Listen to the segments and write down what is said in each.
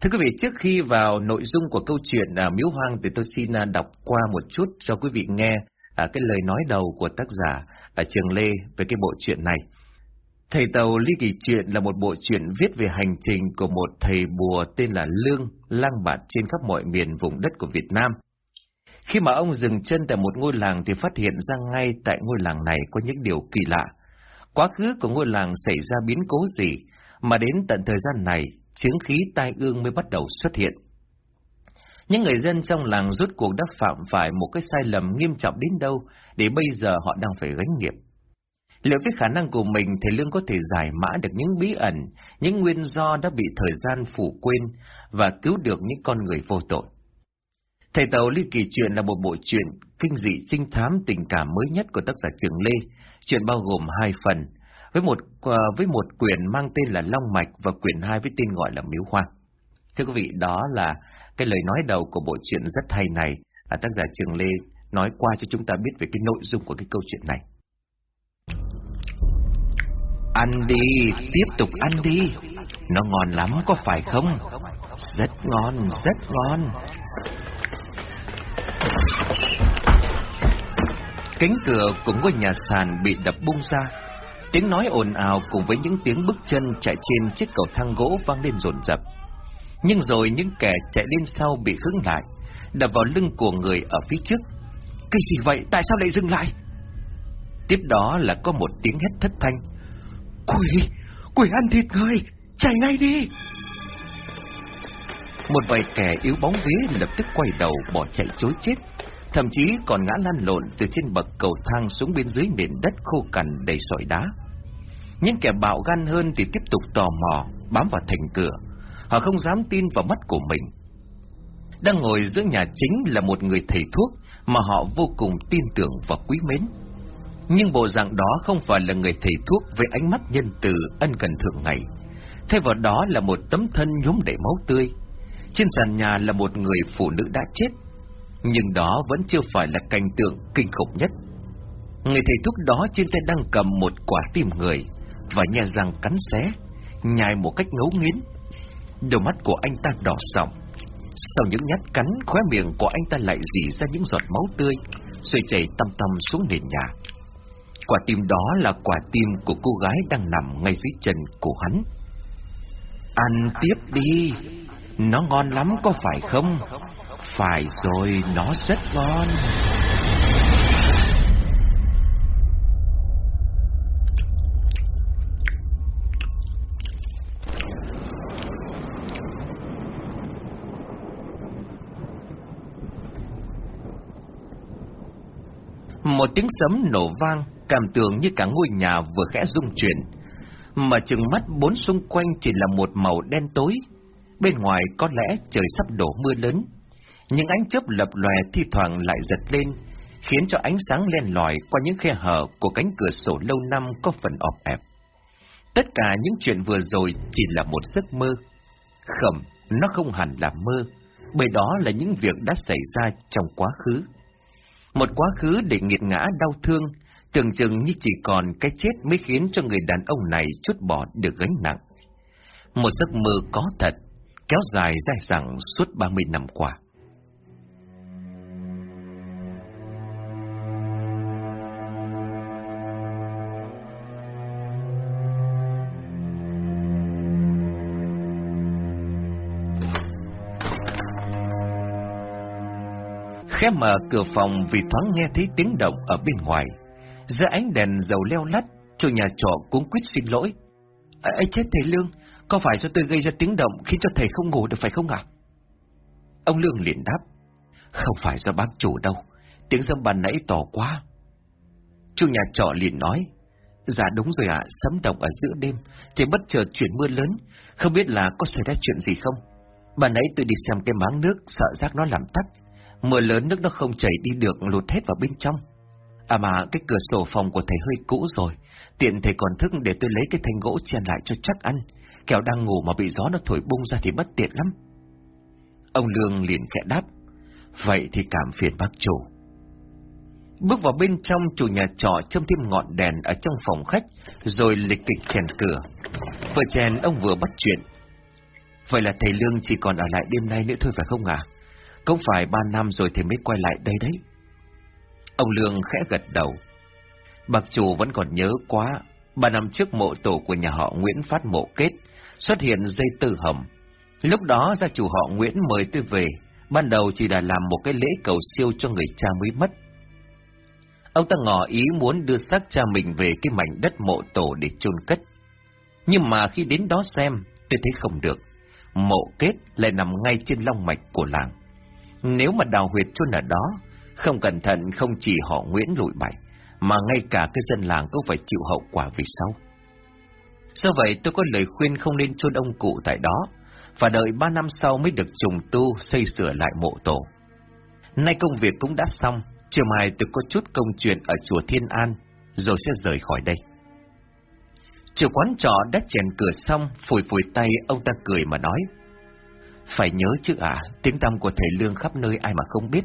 Thưa quý vị, trước khi vào nội dung của câu chuyện à, Miếu Hoang thì tôi xin à, đọc qua một chút cho quý vị nghe à, cái lời nói đầu của tác giả à, Trường Lê về cái bộ truyện này. Thầy Tàu Ly Kỳ Truyện là một bộ truyện viết về hành trình của một thầy bùa tên là Lương, lang bạt trên khắp mọi miền vùng đất của Việt Nam. Khi mà ông dừng chân tại một ngôi làng thì phát hiện ra ngay tại ngôi làng này có những điều kỳ lạ. Quá khứ của ngôi làng xảy ra biến cố gì, mà đến tận thời gian này, chứng khí tai ương mới bắt đầu xuất hiện. Những người dân trong làng rút cuộc đã phạm phải một cái sai lầm nghiêm trọng đến đâu để bây giờ họ đang phải gánh nghiệp. Liệu với khả năng của mình thầy Lương có thể giải mã được những bí ẩn, những nguyên do đã bị thời gian phủ quên và cứu được những con người vô tội? Thầy Tàu Ly Kỳ Chuyện là một bộ truyện kinh dị trinh thám tình cảm mới nhất của tác giả Trường Lê. Chuyện bao gồm hai phần, với một ờ, với một quyển mang tên là Long Mạch và quyển hai với tên gọi là Miếu Hoang. Thưa quý vị, đó là cái lời nói đầu của bộ truyện rất hay này. À, tác giả Trường Lê nói qua cho chúng ta biết về cái nội dung của cái câu chuyện này. Ăn đi, tiếp tục ăn đi. Nó ngon lắm có phải không? Rất ngon, rất ngon. Cánh cửa của ngôi nhà sàn bị đập bung ra. Tiếng nói ồn ào cùng với những tiếng bước chân chạy trên chiếc cầu thang gỗ vang lên rồn rập. Nhưng rồi những kẻ chạy lên sau bị hứng lại, đập vào lưng của người ở phía trước. Cái gì vậy? Tại sao lại dừng lại? Tiếp đó là có một tiếng hét thất thanh. Quỷ! Quỷ ăn thịt người! Chạy ngay đi! Một vài kẻ yếu bóng vía lập tức quay đầu bỏ chạy chối chết, thậm chí còn ngã lăn lộn từ trên bậc cầu thang xuống bên dưới nền đất khô cằn đầy sỏi đá. Những kẻ bạo gan hơn thì tiếp tục tò mò, bám vào thành cửa. Họ không dám tin vào mắt của mình. Đang ngồi giữa nhà chính là một người thầy thuốc mà họ vô cùng tin tưởng và quý mến. Nhưng bộ dạng đó không phải là người thầy thuốc với ánh mắt nhân từ ân cần thường ngày. Thay vào đó là một tấm thân nhốm đầy máu tươi. Trên sàn nhà là một người phụ nữ đã chết. Nhưng đó vẫn chưa phải là cảnh tượng kinh khủng nhất. Người thầy thuốc đó trên tay đang cầm một quả tim người và nhà răng cắn xé, nhai một cách ngấu nghiến. Đôi mắt của anh ta đỏ sọng. Sau những nhát cắn, khóe miệng của anh ta lại dì ra những giọt máu tươi, rồi chảy tăm tăm xuống nền nhà. Quả tim đó là quả tim của cô gái đang nằm ngay dưới chân của hắn. Ăn tiếp đi, nó ngon lắm có phải không? Phải rồi, nó rất ngon. Một tiếng sấm nổ vang, cảm tưởng như cả ngôi nhà vừa khẽ rung chuyển. Mà chừng mắt bốn xung quanh chỉ là một màu đen tối. Bên ngoài có lẽ trời sắp đổ mưa lớn. Những ánh chớp lập lòe thi thoảng lại giật lên, khiến cho ánh sáng len lỏi qua những khe hở của cánh cửa sổ lâu năm có phần ọp ẹp. Tất cả những chuyện vừa rồi chỉ là một giấc mơ. Khẩm, nó không hẳn là mơ, bởi đó là những việc đã xảy ra trong quá khứ. Một quá khứ để nghiệt ngã đau thương, tưởng chừng như chỉ còn cái chết mới khiến cho người đàn ông này chút bỏ được gánh nặng. Một giấc mơ có thật, kéo dài dài dẳng suốt 30 năm qua. Khẽ mở cửa phòng vì thoáng nghe thấy tiếng động ở bên ngoài. Giữa ánh đèn dầu leo lắt, chủ nhà trọ cũng quyết xin lỗi. Ấy chết thầy Lương, có phải do tôi gây ra tiếng động khiến cho thầy không ngủ được phải không ạ? Ông Lương liền đáp. Không phải do bác chủ đâu, tiếng dâm bàn nãy tỏ quá. Chủ nhà trọ liền nói. Dạ đúng rồi ạ, sấm động ở giữa đêm, trời bất chợt chuyển mưa lớn, không biết là có xảy ra chuyện gì không? Bà nãy tôi đi xem cái máng nước, sợ rác nó làm tắt, Mưa lớn nước nó không chảy đi được lụt hết vào bên trong. À mà cái cửa sổ phòng của thầy hơi cũ rồi. Tiện thầy còn thức để tôi lấy cái thanh gỗ chèn lại cho chắc ăn. Kẻo đang ngủ mà bị gió nó thổi bung ra thì bất tiện lắm. Ông Lương liền khẽ đáp. Vậy thì cảm phiền bác chủ. Bước vào bên trong chủ nhà trọ châm thêm ngọn đèn ở trong phòng khách, rồi lịch kịch chèn cửa. Vừa chèn ông vừa bắt chuyện. Vậy là thầy Lương chỉ còn ở lại đêm nay nữa thôi phải không ạ? À? Không phải ba năm rồi thì mới quay lại đây đấy. Ông Lương khẽ gật đầu. bạc chủ vẫn còn nhớ quá, ba năm trước mộ tổ của nhà họ Nguyễn phát mộ kết, xuất hiện dây tư hầm. Lúc đó gia chủ họ Nguyễn mời tôi về, ban đầu chỉ là làm một cái lễ cầu siêu cho người cha mới mất. Ông ta ngỏ ý muốn đưa xác cha mình về cái mảnh đất mộ tổ để chôn cất. Nhưng mà khi đến đó xem, tôi thấy không được. Mộ kết lại nằm ngay trên long mạch của làng. Nếu mà đào huyệt chôn ở đó, không cẩn thận không chỉ họ Nguyễn lụi bại, mà ngay cả cái dân làng cũng phải chịu hậu quả vì sau. Do vậy tôi có lời khuyên không nên chôn ông cụ tại đó, và đợi ba năm sau mới được trùng tu xây sửa lại mộ tổ. Nay công việc cũng đã xong, chiều mai tôi có chút công chuyện ở chùa Thiên An, rồi sẽ rời khỏi đây. Chủ quán trọ đã chèn cửa xong, phủi phủi tay, ông ta cười mà nói. Phải nhớ chứ ạ, tiếng tăm của thầy Lương khắp nơi ai mà không biết.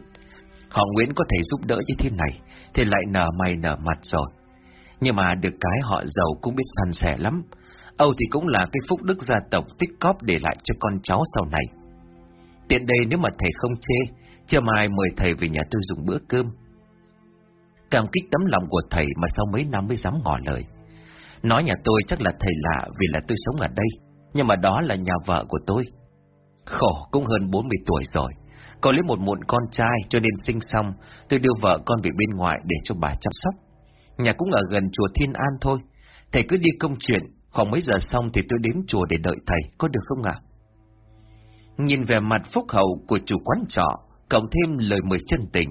Họ Nguyễn có thể giúp đỡ như thế này, thì lại nở mày nở mặt rồi. Nhưng mà được cái họ giàu cũng biết săn sẻ lắm. Âu thì cũng là cái phúc đức gia tộc tích cóp để lại cho con cháu sau này. Tiện đây nếu mà thầy không chê, chưa mai mời thầy về nhà tôi dùng bữa cơm. Cảm kích tấm lòng của thầy mà sau mấy năm mới dám ngỏ lời. Nói nhà tôi chắc là thầy lạ vì là tôi sống ở đây, nhưng mà đó là nhà vợ của tôi. Khổ cũng hơn 40 tuổi rồi, có lấy một muộn con trai cho nên sinh xong, tôi đưa vợ con về bên ngoài để cho bà chăm sóc. Nhà cũng ở gần chùa Thiên An thôi, thầy cứ đi công chuyện, khoảng mấy giờ xong thì tôi đến chùa để đợi thầy, có được không ạ? Nhìn về mặt phúc hậu của chủ quán trọ, cộng thêm lời mời chân tình.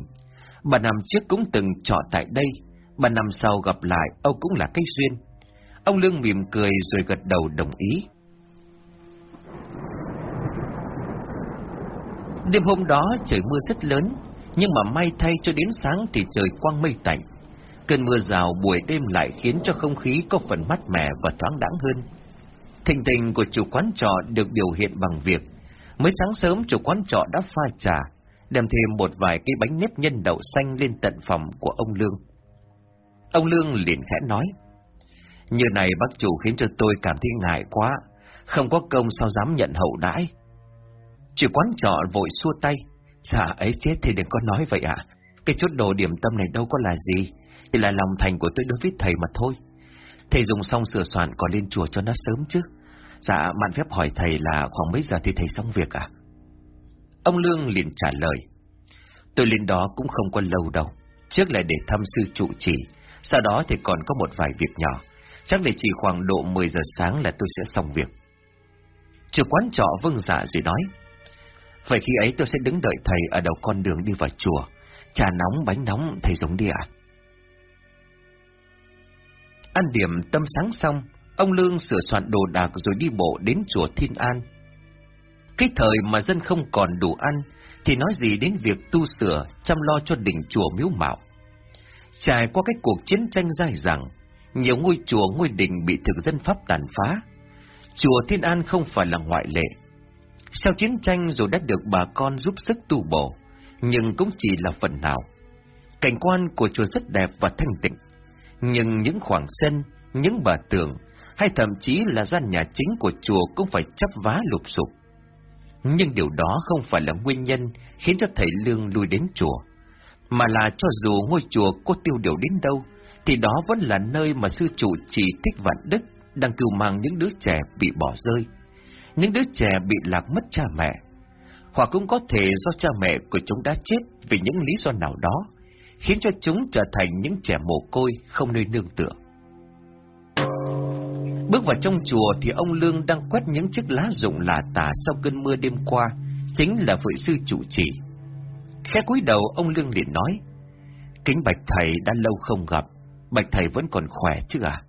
Bà năm trước cũng từng trọ tại đây, bà năm sau gặp lại, ông cũng là cái duyên. Ông Lương mỉm cười rồi gật đầu đồng ý. Đêm hôm đó trời mưa rất lớn, nhưng mà may thay cho đến sáng thì trời quang mây tạnh. Cơn mưa rào buổi đêm lại khiến cho không khí có phần mát mẻ và thoáng đãng hơn. Thình tình của chủ quán trọ được biểu hiện bằng việc, mới sáng sớm chủ quán trọ đã pha trà, đem thêm một vài cái bánh nếp nhân đậu xanh lên tận phòng của ông Lương. Ông Lương liền khẽ nói, như này bác chủ khiến cho tôi cảm thấy ngại quá, không có công sao dám nhận hậu đãi. Chủ quán trọ vội xua tay, dạ ấy chết thì đừng có nói vậy ạ, cái chút đồ điểm tâm này đâu có là gì, chỉ là lòng thành của tôi đối với thầy mà thôi. Thầy dùng xong sửa soạn còn lên chùa cho nó sớm chứ. Dạ, mạn phép hỏi thầy là khoảng mấy giờ thì thầy xong việc à? Ông Lương liền trả lời. Tôi lên đó cũng không có lâu đâu. Trước là để thăm sư trụ trì, sau đó thì còn có một vài việc nhỏ. Chắc để chỉ khoảng độ 10 giờ sáng là tôi sẽ xong việc. Chủ quán trọ vâng dạ rồi nói. Vậy khi ấy tôi sẽ đứng đợi thầy ở đầu con đường đi vào chùa. Trà nóng, bánh nóng, thầy giống đi ạ. Ăn điểm tâm sáng xong, ông Lương sửa soạn đồ đạc rồi đi bộ đến chùa Thiên An. Cái thời mà dân không còn đủ ăn, thì nói gì đến việc tu sửa, chăm lo cho đỉnh chùa miếu mạo. Trải qua cái cuộc chiến tranh dài dẳng, nhiều ngôi chùa ngôi đình bị thực dân Pháp tàn phá. Chùa Thiên An không phải là ngoại lệ. Sau chiến tranh dù đã được bà con giúp sức tu bổ, nhưng cũng chỉ là phần nào. Cảnh quan của chùa rất đẹp và thanh tịnh, nhưng những khoảng sân, những bờ tường, hay thậm chí là gian nhà chính của chùa cũng phải chấp vá lụp sụp. Nhưng điều đó không phải là nguyên nhân khiến cho thầy Lương lui đến chùa, mà là cho dù ngôi chùa có tiêu điều đến đâu, thì đó vẫn là nơi mà sư trụ chỉ thích vạn đức đang cưu mang những đứa trẻ bị bỏ rơi, những đứa trẻ bị lạc mất cha mẹ, hoặc cũng có thể do cha mẹ của chúng đã chết vì những lý do nào đó, khiến cho chúng trở thành những trẻ mồ côi không nơi nương tựa. Bước vào trong chùa thì ông Lương đang quét những chiếc lá rụng lả tả sau cơn mưa đêm qua, chính là vị sư chủ trì. Khẽ cúi đầu ông Lương liền nói, Kính bạch thầy đã lâu không gặp, bạch thầy vẫn còn khỏe chứ à?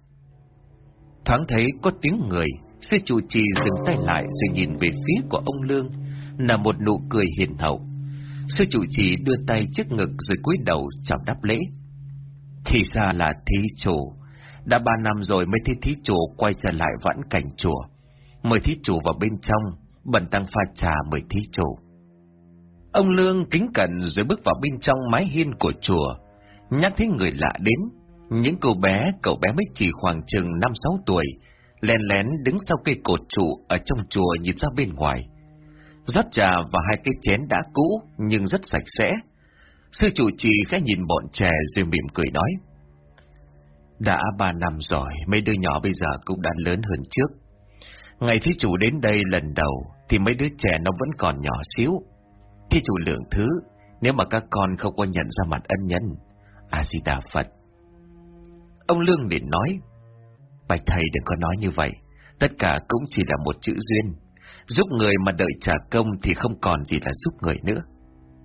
Thoáng thấy có tiếng người, sư chủ trì dừng tay lại rồi nhìn về phía của ông Lương, là một nụ cười hiền hậu. Sư chủ trì đưa tay trước ngực rồi cúi đầu chào đáp lễ. Thì ra là thí chủ, đã ba năm rồi mới thấy thí chủ quay trở lại vãn cảnh chùa. Mời thí chủ vào bên trong, Bần tăng pha trà mời thí chủ. Ông Lương kính cẩn rồi bước vào bên trong mái hiên của chùa, nhắc thấy người lạ đến. Những cô bé, cậu bé mới chỉ khoảng chừng năm sáu tuổi, lén lén đứng sau cây cột trụ ở trong chùa nhìn ra bên ngoài. rót trà và hai cái chén đã cũ nhưng rất sạch sẽ. Sư chủ trì khẽ nhìn bọn trẻ rồi mỉm cười nói. Đã ba năm rồi, mấy đứa nhỏ bây giờ cũng đã lớn hơn trước. Ngày thí chủ đến đây lần đầu thì mấy đứa trẻ nó vẫn còn nhỏ xíu. Thí chủ lượng thứ, nếu mà các con không có nhận ra mặt ân nhân, A-di-đà Phật. Ông Lương liền nói, Bạch thầy đừng có nói như vậy, tất cả cũng chỉ là một chữ duyên. Giúp người mà đợi trả công thì không còn gì là giúp người nữa.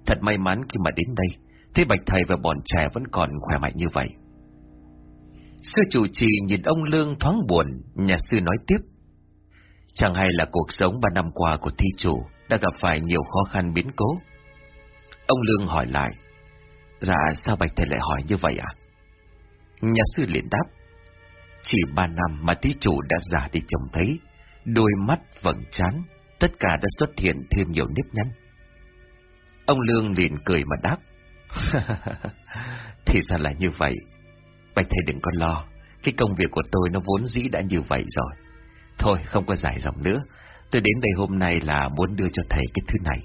Thật may mắn khi mà đến đây, thế Bạch thầy và bọn trẻ vẫn còn khỏe mạnh như vậy. Sư chủ trì nhìn ông Lương thoáng buồn, nhà sư nói tiếp. Chẳng hay là cuộc sống ba năm qua của thi chủ đã gặp phải nhiều khó khăn biến cố. Ông Lương hỏi lại. Dạ sao bạch thầy lại hỏi như vậy ạ? Nhà sư liền đáp. Chỉ ba năm mà thí chủ đã già đi trông thấy, đôi mắt vầng trán, tất cả đã xuất hiện thêm nhiều nếp nhăn. Ông Lương liền cười mà đáp. Thì ra là như vậy. Bạch thầy đừng có lo, cái công việc của tôi nó vốn dĩ đã như vậy rồi. Thôi, không có giải dòng nữa. Tôi đến đây hôm nay là muốn đưa cho thầy cái thứ này.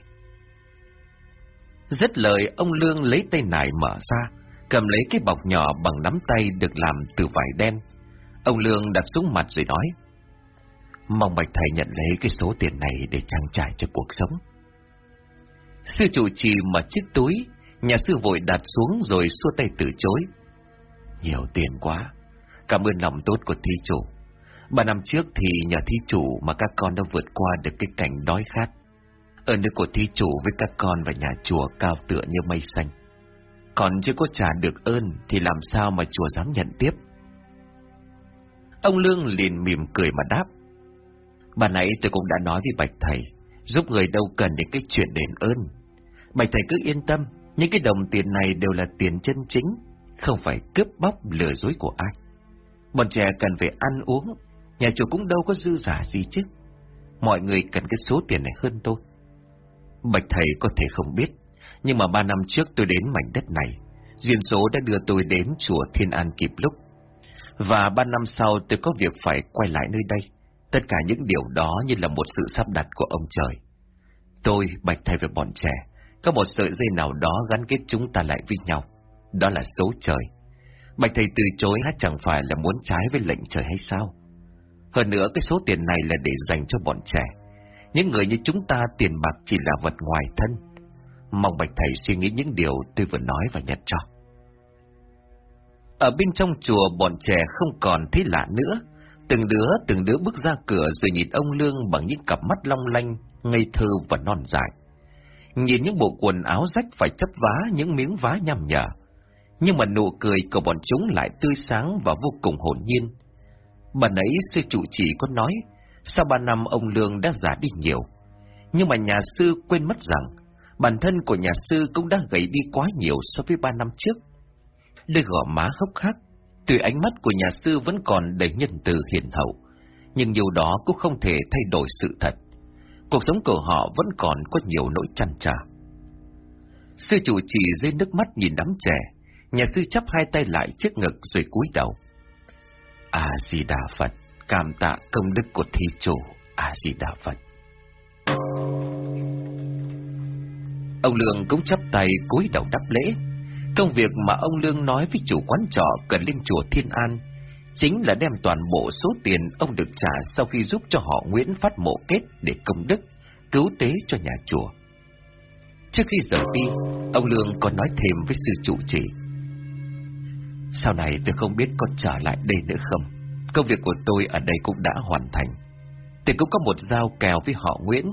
Rất lời, ông Lương lấy tay nải mở ra, cầm lấy cái bọc nhỏ bằng nắm tay được làm từ vải đen. Ông Lương đặt xuống mặt rồi nói, Mong bạch thầy nhận lấy cái số tiền này để trang trải cho cuộc sống. Sư chủ trì mở chiếc túi, nhà sư vội đặt xuống rồi xua tay từ chối. Nhiều tiền quá, cảm ơn lòng tốt của thi chủ. Ba năm trước thì nhờ thí chủ mà các con đã vượt qua được cái cảnh đói khát. Ơn đức của thí chủ với các con và nhà chùa cao tựa như mây xanh. Còn chưa có trả được ơn thì làm sao mà chùa dám nhận tiếp? Ông Lương liền mỉm cười mà đáp. Bà nãy tôi cũng đã nói với Bạch Thầy, giúp người đâu cần những cái chuyện đền ơn. Bạch Thầy cứ yên tâm, những cái đồng tiền này đều là tiền chân chính, không phải cướp bóc lừa dối của ai. Bọn trẻ cần phải ăn uống, nhà chùa cũng đâu có dư giả gì chứ. Mọi người cần cái số tiền này hơn tôi. Bạch thầy có thể không biết, nhưng mà ba năm trước tôi đến mảnh đất này, duyên số đã đưa tôi đến chùa Thiên An kịp lúc. Và ba năm sau tôi có việc phải quay lại nơi đây. Tất cả những điều đó như là một sự sắp đặt của ông trời. Tôi, Bạch Thầy và bọn trẻ, có một sợi dây nào đó gắn kết chúng ta lại với nhau. Đó là số trời. Bạch Thầy từ chối hát chẳng phải là muốn trái với lệnh trời hay sao? Hơn nữa cái số tiền này là để dành cho bọn trẻ. Những người như chúng ta tiền bạc chỉ là vật ngoài thân. Mong Bạch Thầy suy nghĩ những điều tôi vừa nói và nhận cho. Ở bên trong chùa bọn trẻ không còn thấy lạ nữa. Từng đứa, từng đứa bước ra cửa rồi nhìn ông Lương bằng những cặp mắt long lanh, ngây thơ và non dài. Nhìn những bộ quần áo rách phải chấp vá những miếng vá nhằm nhở. Nhưng mà nụ cười của bọn chúng lại tươi sáng và vô cùng hồn nhiên Bà nãy sư chủ chỉ có nói, sau ba năm ông Lương đã già đi nhiều. Nhưng mà nhà sư quên mất rằng, bản thân của nhà sư cũng đã gầy đi quá nhiều so với ba năm trước. Đôi gò má hốc hác, tuy ánh mắt của nhà sư vẫn còn đầy nhân từ hiền hậu, nhưng điều đó cũng không thể thay đổi sự thật. Cuộc sống của họ vẫn còn có nhiều nỗi chăn trở. Sư chủ chỉ rơi nước mắt nhìn đám trẻ, nhà sư chắp hai tay lại trước ngực rồi cúi đầu. A-di-đà Phật, cảm tạ công đức của thi chủ, A-di-đà Phật. Ông Lương cũng chắp tay cúi đầu đáp lễ. Công việc mà ông Lương nói với chủ quán trọ cần lên chùa Thiên An chính là đem toàn bộ số tiền ông được trả sau khi giúp cho họ Nguyễn phát mộ kết để công đức, cứu tế cho nhà chùa. Trước khi rời đi, ông Lương còn nói thêm với sư chủ trì. Sau này tôi không biết có trở lại đây nữa không. Công việc của tôi ở đây cũng đã hoàn thành. Tôi cũng có một giao kèo với họ Nguyễn.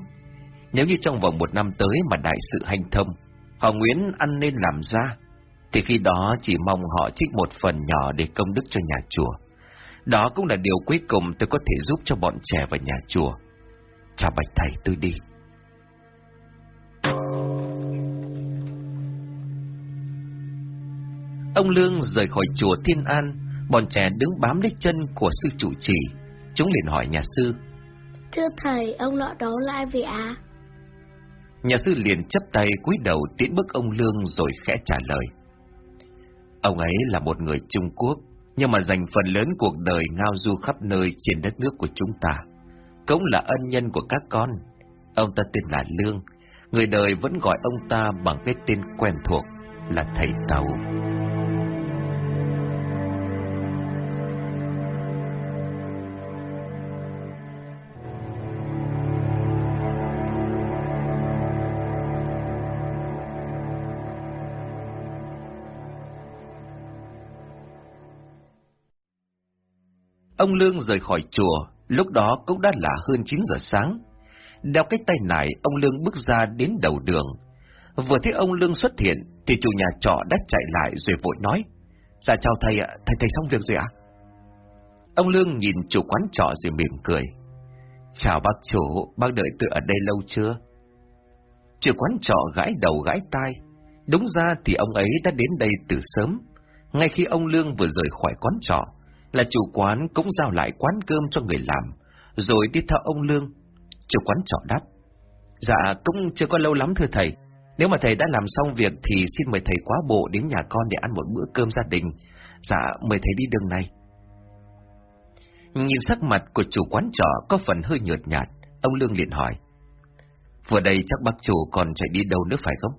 Nếu như trong vòng một năm tới mà đại sự hành thông, họ Nguyễn ăn nên làm ra, thì khi đó chỉ mong họ trích một phần nhỏ để công đức cho nhà chùa. Đó cũng là điều cuối cùng tôi có thể giúp cho bọn trẻ và nhà chùa. Chào bạch thầy tôi đi. Ông Lương rời khỏi chùa Thiên An, bọn trẻ đứng bám lấy chân của sư chủ trì. Chúng liền hỏi nhà sư. Thưa thầy, ông lọ đó là ai vậy ạ? Nhà sư liền chấp tay cúi đầu tiễn bước ông Lương rồi khẽ trả lời. Ông ấy là một người Trung Quốc, nhưng mà dành phần lớn cuộc đời ngao du khắp nơi trên đất nước của chúng ta. Cũng là ân nhân của các con. Ông ta tên là Lương, người đời vẫn gọi ông ta bằng cái tên quen thuộc là Thầy Tàu. Ông Lương rời khỏi chùa, lúc đó cũng đã là hơn 9 giờ sáng. Đeo cái tay nải, ông Lương bước ra đến đầu đường. Vừa thấy ông Lương xuất hiện, thì chủ nhà trọ đã chạy lại rồi vội nói. Dạ chào thầy ạ, thầy thầy xong việc rồi ạ? Ông Lương nhìn chủ quán trọ rồi mỉm cười. Chào bác chủ, bác đợi tôi ở đây lâu chưa? Chủ quán trọ gãi đầu gãi tai. Đúng ra thì ông ấy đã đến đây từ sớm. Ngay khi ông Lương vừa rời khỏi quán trọ, là chủ quán cũng giao lại quán cơm cho người làm, rồi đi theo ông Lương. Chủ quán trọ đáp. Dạ, cũng chưa có lâu lắm thưa thầy. Nếu mà thầy đã làm xong việc thì xin mời thầy quá bộ đến nhà con để ăn một bữa cơm gia đình. Dạ, mời thầy đi đường này. Nhìn sắc mặt của chủ quán trọ có phần hơi nhợt nhạt, ông Lương liền hỏi. Vừa đây chắc bác chủ còn chạy đi đâu nữa phải không?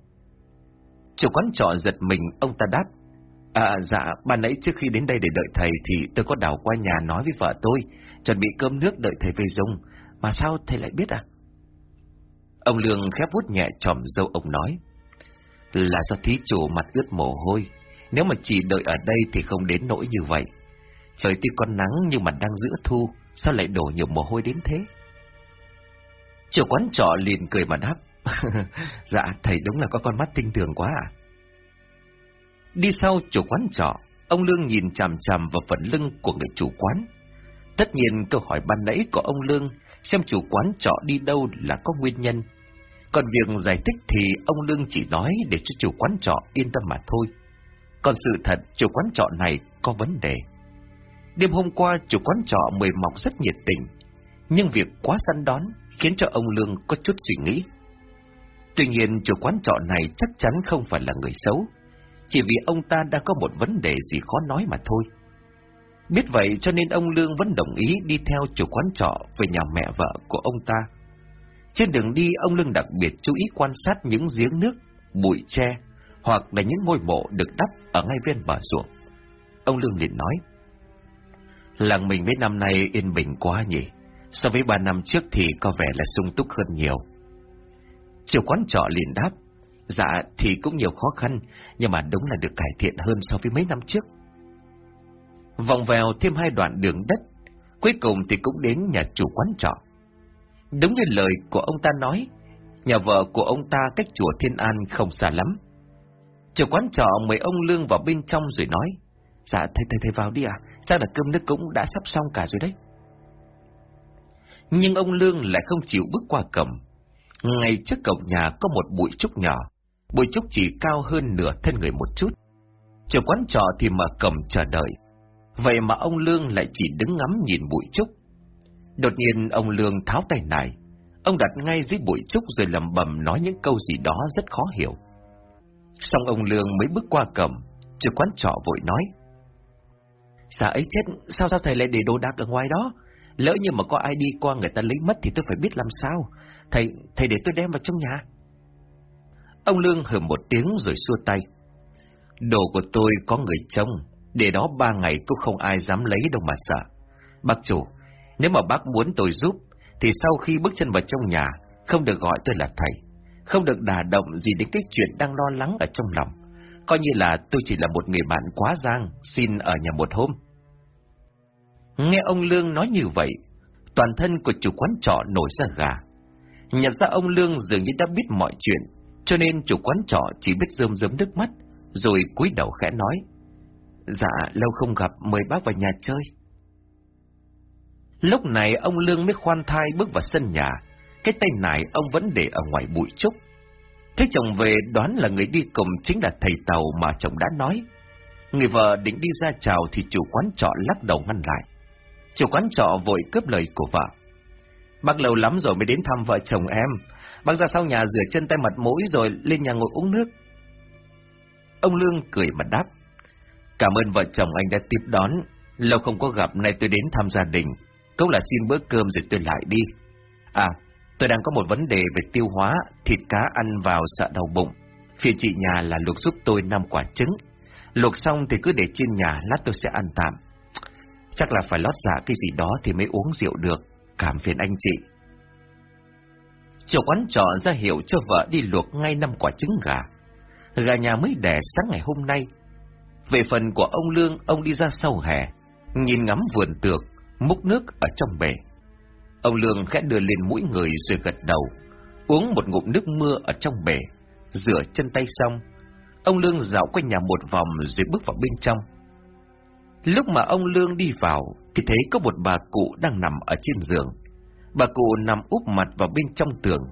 Chủ quán trọ giật mình, ông ta đáp. À dạ, ban nãy trước khi đến đây để đợi thầy thì tôi có đảo qua nhà nói với vợ tôi, chuẩn bị cơm nước đợi thầy về dùng, mà sao thầy lại biết à? Ông Lương khép vút nhẹ tròm dâu ông nói. Là do thí chủ mặt ướt mồ hôi, nếu mà chỉ đợi ở đây thì không đến nỗi như vậy. Trời tuy còn nắng nhưng mà đang giữa thu, sao lại đổ nhiều mồ hôi đến thế? Chủ quán trọ liền cười mà đáp. dạ, thầy đúng là có con mắt tinh tường quá à? Đi sau chủ quán trọ, ông Lương nhìn chằm chằm vào phần lưng của người chủ quán. Tất nhiên câu hỏi ban nãy của ông Lương xem chủ quán trọ đi đâu là có nguyên nhân. Còn việc giải thích thì ông Lương chỉ nói để cho chủ quán trọ yên tâm mà thôi. Còn sự thật chủ quán trọ này có vấn đề. Đêm hôm qua chủ quán trọ mời mọc rất nhiệt tình, nhưng việc quá săn đón khiến cho ông Lương có chút suy nghĩ. Tuy nhiên chủ quán trọ này chắc chắn không phải là người xấu, chỉ vì ông ta đã có một vấn đề gì khó nói mà thôi. Biết vậy cho nên ông Lương vẫn đồng ý đi theo chủ quán trọ về nhà mẹ vợ của ông ta. Trên đường đi, ông Lương đặc biệt chú ý quan sát những giếng nước, bụi tre, hoặc là những ngôi mộ được đắp ở ngay ven bờ ruộng. Ông Lương liền nói, Làng mình mấy năm nay yên bình quá nhỉ, so với ba năm trước thì có vẻ là sung túc hơn nhiều. Chủ quán trọ liền đáp, Dạ thì cũng nhiều khó khăn, nhưng mà đúng là được cải thiện hơn so với mấy năm trước. Vòng vèo thêm hai đoạn đường đất, cuối cùng thì cũng đến nhà chủ quán trọ. Đúng như lời của ông ta nói, nhà vợ của ông ta cách chùa Thiên An không xa lắm. Chủ quán trọ mời ông Lương vào bên trong rồi nói, Dạ thầy thầy thầy vào đi à, sao là cơm nước cũng đã sắp xong cả rồi đấy. Nhưng ông Lương lại không chịu bước qua cầm Ngay trước cổng nhà có một bụi trúc nhỏ, Bùi Trúc chỉ cao hơn nửa thân người một chút. Chủ quán trọ thì mở cầm chờ đợi. Vậy mà ông Lương lại chỉ đứng ngắm nhìn Bụi Trúc. Đột nhiên ông Lương tháo tay này. Ông đặt ngay dưới Bụi Trúc rồi lầm bầm nói những câu gì đó rất khó hiểu. Xong ông Lương mới bước qua cầm, chủ quán trọ vội nói. Sao ấy chết, sao sao thầy lại để đồ đạc ở ngoài đó? Lỡ như mà có ai đi qua người ta lấy mất thì tôi phải biết làm sao. Thầy, thầy để tôi đem vào trong nhà. Ông Lương hừ một tiếng rồi xua tay. Đồ của tôi có người trông, để đó ba ngày cũng không ai dám lấy đâu mà sợ. Bác chủ, nếu mà bác muốn tôi giúp, thì sau khi bước chân vào trong nhà, không được gọi tôi là thầy, không được đả động gì đến cái chuyện đang lo lắng ở trong lòng. Coi như là tôi chỉ là một người bạn quá giang, xin ở nhà một hôm. Nghe ông Lương nói như vậy, toàn thân của chủ quán trọ nổi ra gà. Nhận ra ông Lương dường như đã biết mọi chuyện, cho nên chủ quán trọ chỉ biết rơm rớm nước mắt, rồi cúi đầu khẽ nói. Dạ, lâu không gặp, mời bác vào nhà chơi. Lúc này ông Lương mới khoan thai bước vào sân nhà, cái tay nải ông vẫn để ở ngoài bụi trúc. Thế chồng về đoán là người đi cùng chính là thầy tàu mà chồng đã nói. Người vợ định đi ra chào thì chủ quán trọ lắc đầu ngăn lại. Chủ quán trọ vội cướp lời của vợ. Bác lâu lắm rồi mới đến thăm vợ chồng em, Bác ra sau nhà rửa chân tay mặt mũi rồi lên nhà ngồi uống nước. Ông Lương cười mà đáp. Cảm ơn vợ chồng anh đã tiếp đón, Lâu không có gặp, nay tôi đến thăm gia đình. Câu là xin bữa cơm rồi tôi lại đi. À, tôi đang có một vấn đề về tiêu hóa, thịt cá ăn vào sợ đau bụng. Phiền chị nhà là luộc giúp tôi năm quả trứng. Luộc xong thì cứ để trên nhà, lát tôi sẽ ăn tạm. Chắc là phải lót dạ cái gì đó thì mới uống rượu được. Cảm phiền anh chị. Chủ quán trọ ra hiệu cho vợ đi luộc ngay năm quả trứng gà. Gà nhà mới đẻ sáng ngày hôm nay. Về phần của ông Lương, ông đi ra sau hè, nhìn ngắm vườn tược, múc nước ở trong bể. Ông Lương khẽ đưa lên mũi người rồi gật đầu, uống một ngụm nước mưa ở trong bể, rửa chân tay xong. Ông Lương dạo quanh nhà một vòng rồi bước vào bên trong. Lúc mà ông Lương đi vào, thì thấy có một bà cụ đang nằm ở trên giường. Bà cụ nằm úp mặt vào bên trong tường,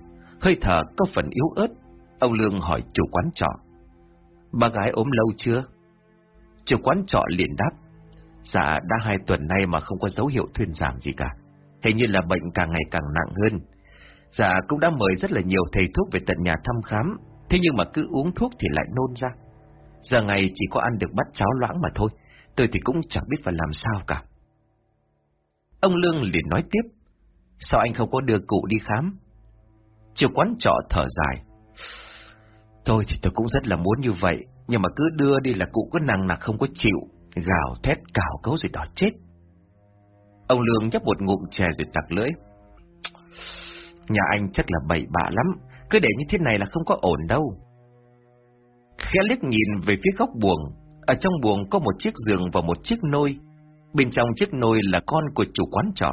hơi thở có phần yếu ớt. Ông Lương hỏi chủ quán trọ. Bà gái ốm lâu chưa? Chủ quán trọ liền đáp. Dạ, đã hai tuần nay mà không có dấu hiệu thuyên giảm gì cả. Hình như là bệnh càng ngày càng nặng hơn. Dạ, cũng đã mời rất là nhiều thầy thuốc về tận nhà thăm khám, thế nhưng mà cứ uống thuốc thì lại nôn ra. Giờ ngày chỉ có ăn được bát cháo loãng mà thôi, tôi thì cũng chẳng biết phải làm sao cả. Ông Lương liền nói tiếp, sao anh không có đưa cụ đi khám? Chiều quán trọ thở dài. Tôi thì tôi cũng rất là muốn như vậy, nhưng mà cứ đưa đi là cụ cứ năng nặc không có chịu, gào thét cào cấu rồi đỏ chết. Ông Lương nhấp một ngụm chè rồi tặc lưỡi. Nhà anh chắc là bậy bạ lắm, cứ để như thế này là không có ổn đâu. Khẽ liếc nhìn về phía góc buồng, ở trong buồng có một chiếc giường và một chiếc nôi. Bên trong chiếc nôi là con của chủ quán trọ,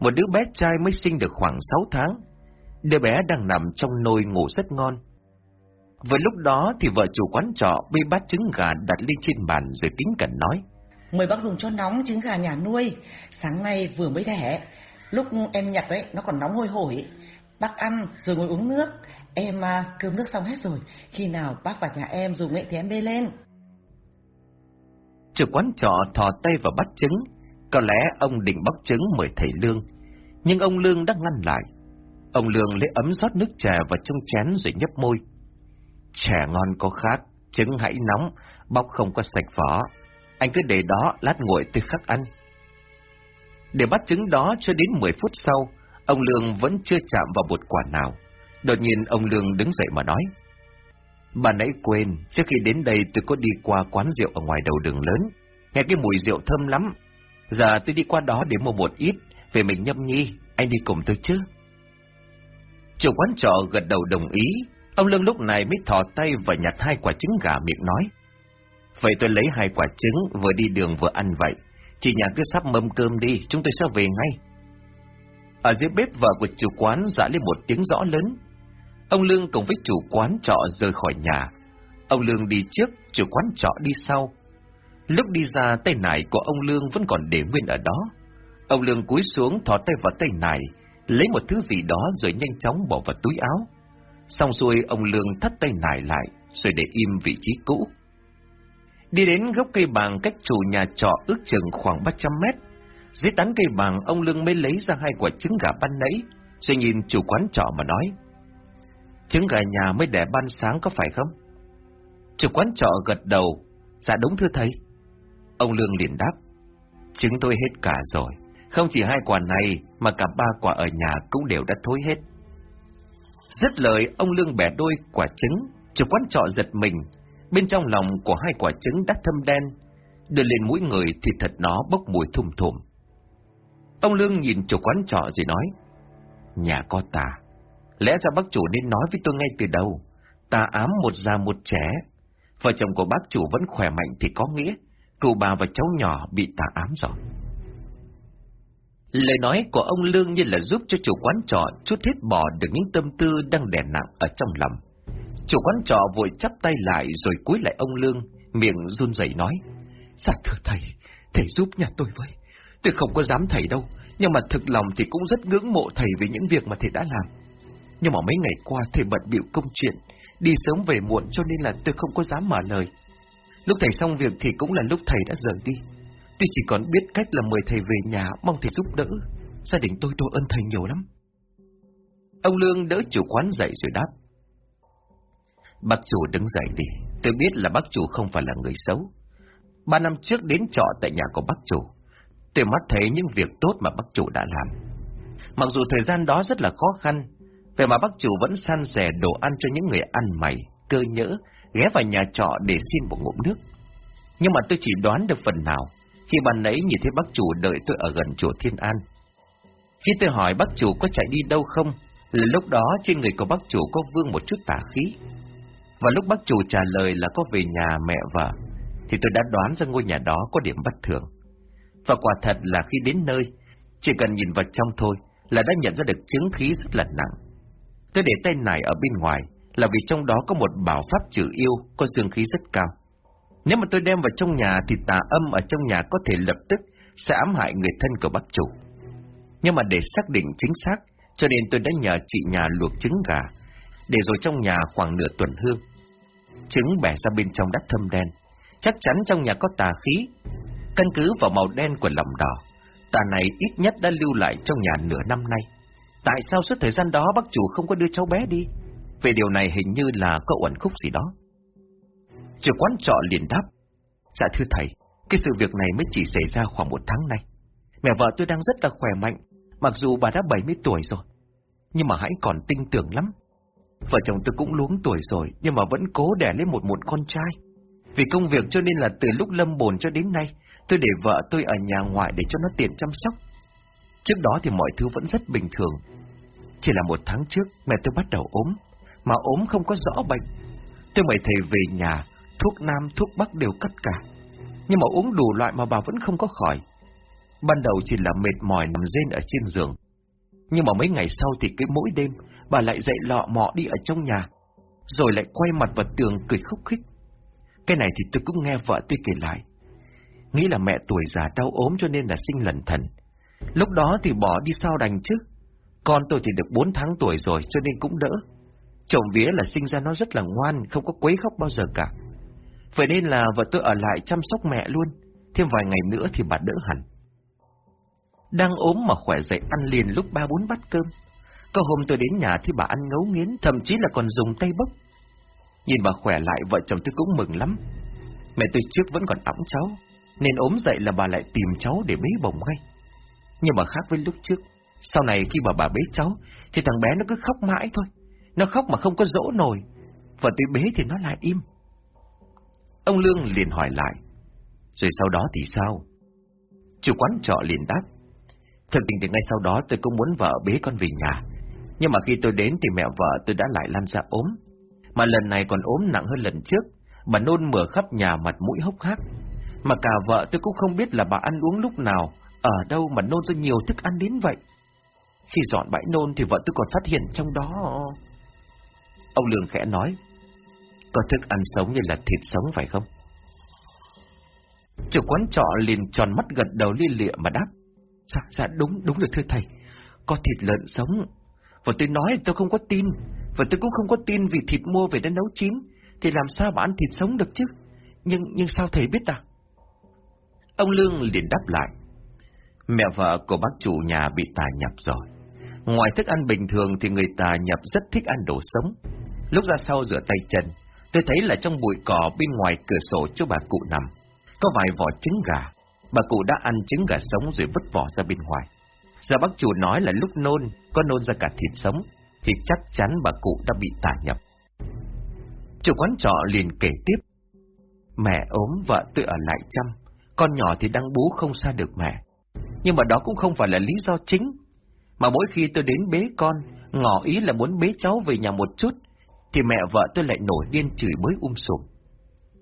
một đứa bé trai mới sinh được khoảng 6 tháng. Đứa bé đang nằm trong nôi ngủ rất ngon. Vừa lúc đó thì vợ chủ quán trọ bê bát trứng gà đặt lên trên bàn rồi kính cẩn nói. Mời bác dùng cho nóng trứng gà nhà nuôi, sáng nay vừa mới đẻ. Lúc em nhặt ấy, nó còn nóng hôi hổi. Bác ăn rồi ngồi uống nước. Em à, cơm nước xong hết rồi, khi nào bác vào nhà em dùng ấy thì em bê lên. Chủ quán trọ thò tay vào bắt trứng, có lẽ ông định bóc trứng mời thầy Lương, nhưng ông Lương đã ngăn lại. Ông Lương lấy ấm rót nước trà vào trong chén rồi nhấp môi. Trà ngon có khác, trứng hãy nóng, bóc không có sạch vỏ. Anh cứ để đó, lát nguội tôi khắc ăn. Để bắt trứng đó cho đến 10 phút sau, ông Lương vẫn chưa chạm vào một quả nào. Đột nhiên ông Lương đứng dậy mà nói. Bà nãy quên, trước khi đến đây tôi có đi qua quán rượu ở ngoài đầu đường lớn. Nghe cái mùi rượu thơm lắm. Giờ tôi đi qua đó để mua một ít, về mình nhâm nhi, anh đi cùng tôi chứ. Chủ quán trọ gật đầu đồng ý, ông Lương lúc này mới thò tay và nhặt hai quả trứng gà miệng nói. Vậy tôi lấy hai quả trứng, vừa đi đường vừa ăn vậy. Chị nhà cứ sắp mâm cơm đi, chúng tôi sẽ về ngay. Ở dưới bếp vợ của chủ quán dã lên một tiếng rõ lớn. Ông Lương cùng với chủ quán trọ rời khỏi nhà. Ông Lương đi trước, chủ quán trọ đi sau. Lúc đi ra, tay nải của ông Lương vẫn còn để nguyên ở đó. Ông Lương cúi xuống thò tay vào tay nải, lấy một thứ gì đó rồi nhanh chóng bỏ vào túi áo. Xong xuôi, ông Lương thắt tay nải lại, rồi để im vị trí cũ. Đi đến gốc cây bàng cách chủ nhà trọ ước chừng khoảng 300 mét. Dưới tán cây bàng, ông Lương mới lấy ra hai quả trứng gà ban nấy, rồi nhìn chủ quán trọ mà nói. Trứng gà nhà mới đẻ ban sáng có phải không? Chủ quán trọ gật đầu. Dạ đúng thưa thầy. Ông Lương liền đáp. Trứng tôi hết cả rồi. Không chỉ hai quả này, mà cả ba quả ở nhà cũng đều đã thối hết. Rất lời, ông Lương bẻ đôi quả trứng, chủ quán trọ giật mình, Bên trong lòng của hai quả trứng đã thâm đen, đưa lên mũi người thì thật nó bốc mùi thum thùm. Ông Lương nhìn chủ quán trọ rồi nói, Nhà có ta, lẽ ra bác chủ nên nói với tôi ngay từ đầu, ta ám một già một trẻ, vợ chồng của bác chủ vẫn khỏe mạnh thì có nghĩa, cụ bà và cháu nhỏ bị tà ám rồi. Lời nói của ông Lương như là giúp cho chủ quán trọ chút hết bỏ được những tâm tư đang đè nặng ở trong lòng. Chủ quán trọ vội chắp tay lại rồi cúi lại ông Lương, miệng run rẩy nói. Dạ thưa thầy, thầy giúp nhà tôi với. Tôi không có dám thầy đâu, nhưng mà thực lòng thì cũng rất ngưỡng mộ thầy về những việc mà thầy đã làm. Nhưng mà mấy ngày qua thầy bận bịu công chuyện, đi sớm về muộn cho nên là tôi không có dám mở lời. Lúc thầy xong việc thì cũng là lúc thầy đã rời đi. Tôi chỉ còn biết cách là mời thầy về nhà, mong thầy giúp đỡ. Gia đình tôi tôi ơn thầy nhiều lắm. Ông Lương đỡ chủ quán dậy rồi đáp. Bác chủ đứng dậy đi, tôi biết là bác chủ không phải là người xấu. Ba năm trước đến trọ tại nhà của bác chủ, tôi mắt thấy những việc tốt mà bác chủ đã làm. Mặc dù thời gian đó rất là khó khăn, vậy mà bác chủ vẫn san sẻ đồ ăn cho những người ăn mày, cơ nhỡ, ghé vào nhà trọ để xin một ngụm nước. Nhưng mà tôi chỉ đoán được phần nào, khi ban nãy nhìn thấy bác chủ đợi tôi ở gần chùa Thiên An. Khi tôi hỏi bác chủ có chạy đi đâu không, là lúc đó trên người của bác chủ có vương một chút tà khí. Và lúc bác chủ trả lời là có về nhà mẹ vợ, thì tôi đã đoán ra ngôi nhà đó có điểm bất thường. Và quả thật là khi đến nơi, chỉ cần nhìn vào trong thôi là đã nhận ra được chứng khí rất là nặng. Tôi để tay này ở bên ngoài là vì trong đó có một bảo pháp trừ yêu có dương khí rất cao. Nếu mà tôi đem vào trong nhà thì tà âm ở trong nhà có thể lập tức sẽ ám hại người thân của bác chủ. Nhưng mà để xác định chính xác, cho nên tôi đã nhờ chị nhà luộc trứng gà, để rồi trong nhà khoảng nửa tuần hương. Trứng bẻ ra bên trong đất thâm đen, chắc chắn trong nhà có tà khí. Căn cứ vào màu đen của lòng đỏ, tà này ít nhất đã lưu lại trong nhà nửa năm nay. Tại sao suốt thời gian đó bác chủ không có đưa cháu bé đi? Về điều này hình như là có uẩn khúc gì đó. Chủ quán trọ liền đáp. Dạ thưa thầy, cái sự việc này mới chỉ xảy ra khoảng một tháng nay. Mẹ vợ tôi đang rất là khỏe mạnh, mặc dù bà đã 70 tuổi rồi. Nhưng mà hãy còn tinh tưởng lắm. Vợ chồng tôi cũng luống tuổi rồi, nhưng mà vẫn cố đẻ lấy một một con trai. Vì công việc cho nên là từ lúc lâm bồn cho đến nay, tôi để vợ tôi ở nhà ngoại để cho nó tiện chăm sóc. Trước đó thì mọi thứ vẫn rất bình thường. Chỉ là một tháng trước, mẹ tôi bắt đầu ốm, mà ốm không có rõ bệnh. Tôi mời thầy về nhà, thuốc nam, thuốc bắc đều cắt cả. Nhưng mà uống đủ loại mà bà vẫn không có khỏi. Ban đầu chỉ là mệt mỏi nằm rên ở trên giường. Nhưng mà mấy ngày sau thì cái mỗi đêm, bà lại dậy lọ mọ đi ở trong nhà, rồi lại quay mặt vào tường cười khúc khích. Cái này thì tôi cũng nghe vợ tôi kể lại. Nghĩ là mẹ tuổi già đau ốm cho nên là sinh lần thần. Lúc đó thì bỏ đi sao đành chứ. Con tôi thì được 4 tháng tuổi rồi cho nên cũng đỡ. Chồng vía là sinh ra nó rất là ngoan, không có quấy khóc bao giờ cả. Vậy nên là vợ tôi ở lại chăm sóc mẹ luôn. Thêm vài ngày nữa thì bà đỡ hẳn. Đang ốm mà khỏe dậy ăn liền lúc ba bốn bát cơm. Có hôm tôi đến nhà thì bà ăn ngấu nghiến, thậm chí là còn dùng tay bốc. Nhìn bà khỏe lại, vợ chồng tôi cũng mừng lắm. Mẹ tôi trước vẫn còn ẵm cháu, nên ốm dậy là bà lại tìm cháu để bế bồng ngay. Nhưng mà khác với lúc trước, sau này khi bà bà bế cháu, thì thằng bé nó cứ khóc mãi thôi. Nó khóc mà không có dỗ nổi, và tôi bế thì nó lại im. Ông Lương liền hỏi lại, rồi sau đó thì sao? Chủ quán trọ liền đáp, thực tình thì ngay sau đó tôi cũng muốn vợ bế con về nhà, nhưng mà khi tôi đến thì mẹ vợ tôi đã lại lan ra ốm, mà lần này còn ốm nặng hơn lần trước, bà nôn mửa khắp nhà mặt mũi hốc hác. Mà cả vợ tôi cũng không biết là bà ăn uống lúc nào, ở đâu mà nôn ra nhiều thức ăn đến vậy. Khi dọn bãi nôn thì vợ tôi còn phát hiện trong đó... Ông Lương khẽ nói, có thức ăn sống như là thịt sống phải không? Chủ quán trọ liền tròn mắt gật đầu liên lịa mà đáp. Dạ, dạ đúng, đúng rồi thưa thầy. Có thịt lợn sống. Và tôi nói tôi không có tin. Và tôi cũng không có tin vì thịt mua về đã nấu chín. Thì làm sao mà ăn thịt sống được chứ? Nhưng nhưng sao thầy biết à? Ông Lương liền đáp lại. Mẹ vợ của bác chủ nhà bị tà nhập rồi. Ngoài thức ăn bình thường thì người tà nhập rất thích ăn đồ sống. Lúc ra sau rửa tay chân, tôi thấy là trong bụi cỏ bên ngoài cửa sổ chỗ bà cụ nằm, có vài vỏ trứng gà. Bà cụ đã ăn trứng gà sống rồi vứt vỏ ra bên ngoài. Giờ bác chủ nói là lúc nôn, có nôn ra cả thịt sống, thì chắc chắn bà cụ đã bị tà nhập. Chủ quán trọ liền kể tiếp. Mẹ ốm, vợ tôi ở lại chăm, con nhỏ thì đang bú không xa được mẹ. Nhưng mà đó cũng không phải là lý do chính. Mà mỗi khi tôi đến bế con, ngỏ ý là muốn bế cháu về nhà một chút, thì mẹ vợ tôi lại nổi điên chửi mới um sùm.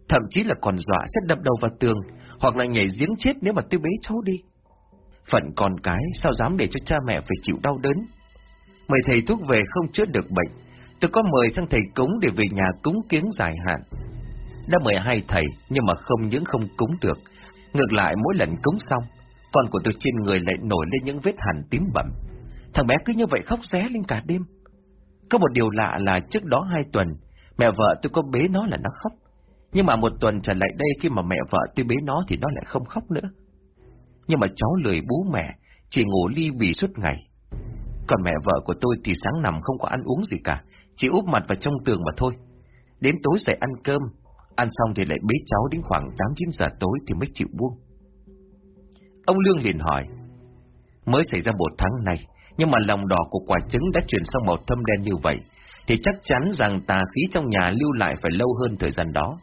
Thậm chí là còn dọa sẽ đập đầu vào tường, hoặc là nhảy giếng chết nếu mà tôi bế cháu đi. Phận con cái, sao dám để cho cha mẹ phải chịu đau đớn? Mời thầy thuốc về không chữa được bệnh, tôi có mời thằng thầy cúng để về nhà cúng kiến dài hạn. Đã mời hai thầy, nhưng mà không những không cúng được. Ngược lại mỗi lần cúng xong, con của tôi trên người lại nổi lên những vết hằn tím bẩm. Thằng bé cứ như vậy khóc ré lên cả đêm. Có một điều lạ là trước đó hai tuần, mẹ vợ tôi có bế nó là nó khóc. Nhưng mà một tuần trở lại đây khi mà mẹ vợ tôi bế nó thì nó lại không khóc nữa. Nhưng mà cháu lười bú mẹ, chỉ ngủ ly bì suốt ngày. Còn mẹ vợ của tôi thì sáng nằm không có ăn uống gì cả, chỉ úp mặt vào trong tường mà thôi. Đến tối dậy ăn cơm, ăn xong thì lại bế cháu đến khoảng 8-9 giờ tối thì mới chịu buông. Ông Lương liền hỏi. Mới xảy ra một tháng này, nhưng mà lòng đỏ của quả trứng đã chuyển sang màu thâm đen như vậy, thì chắc chắn rằng tà khí trong nhà lưu lại phải lâu hơn thời gian đó.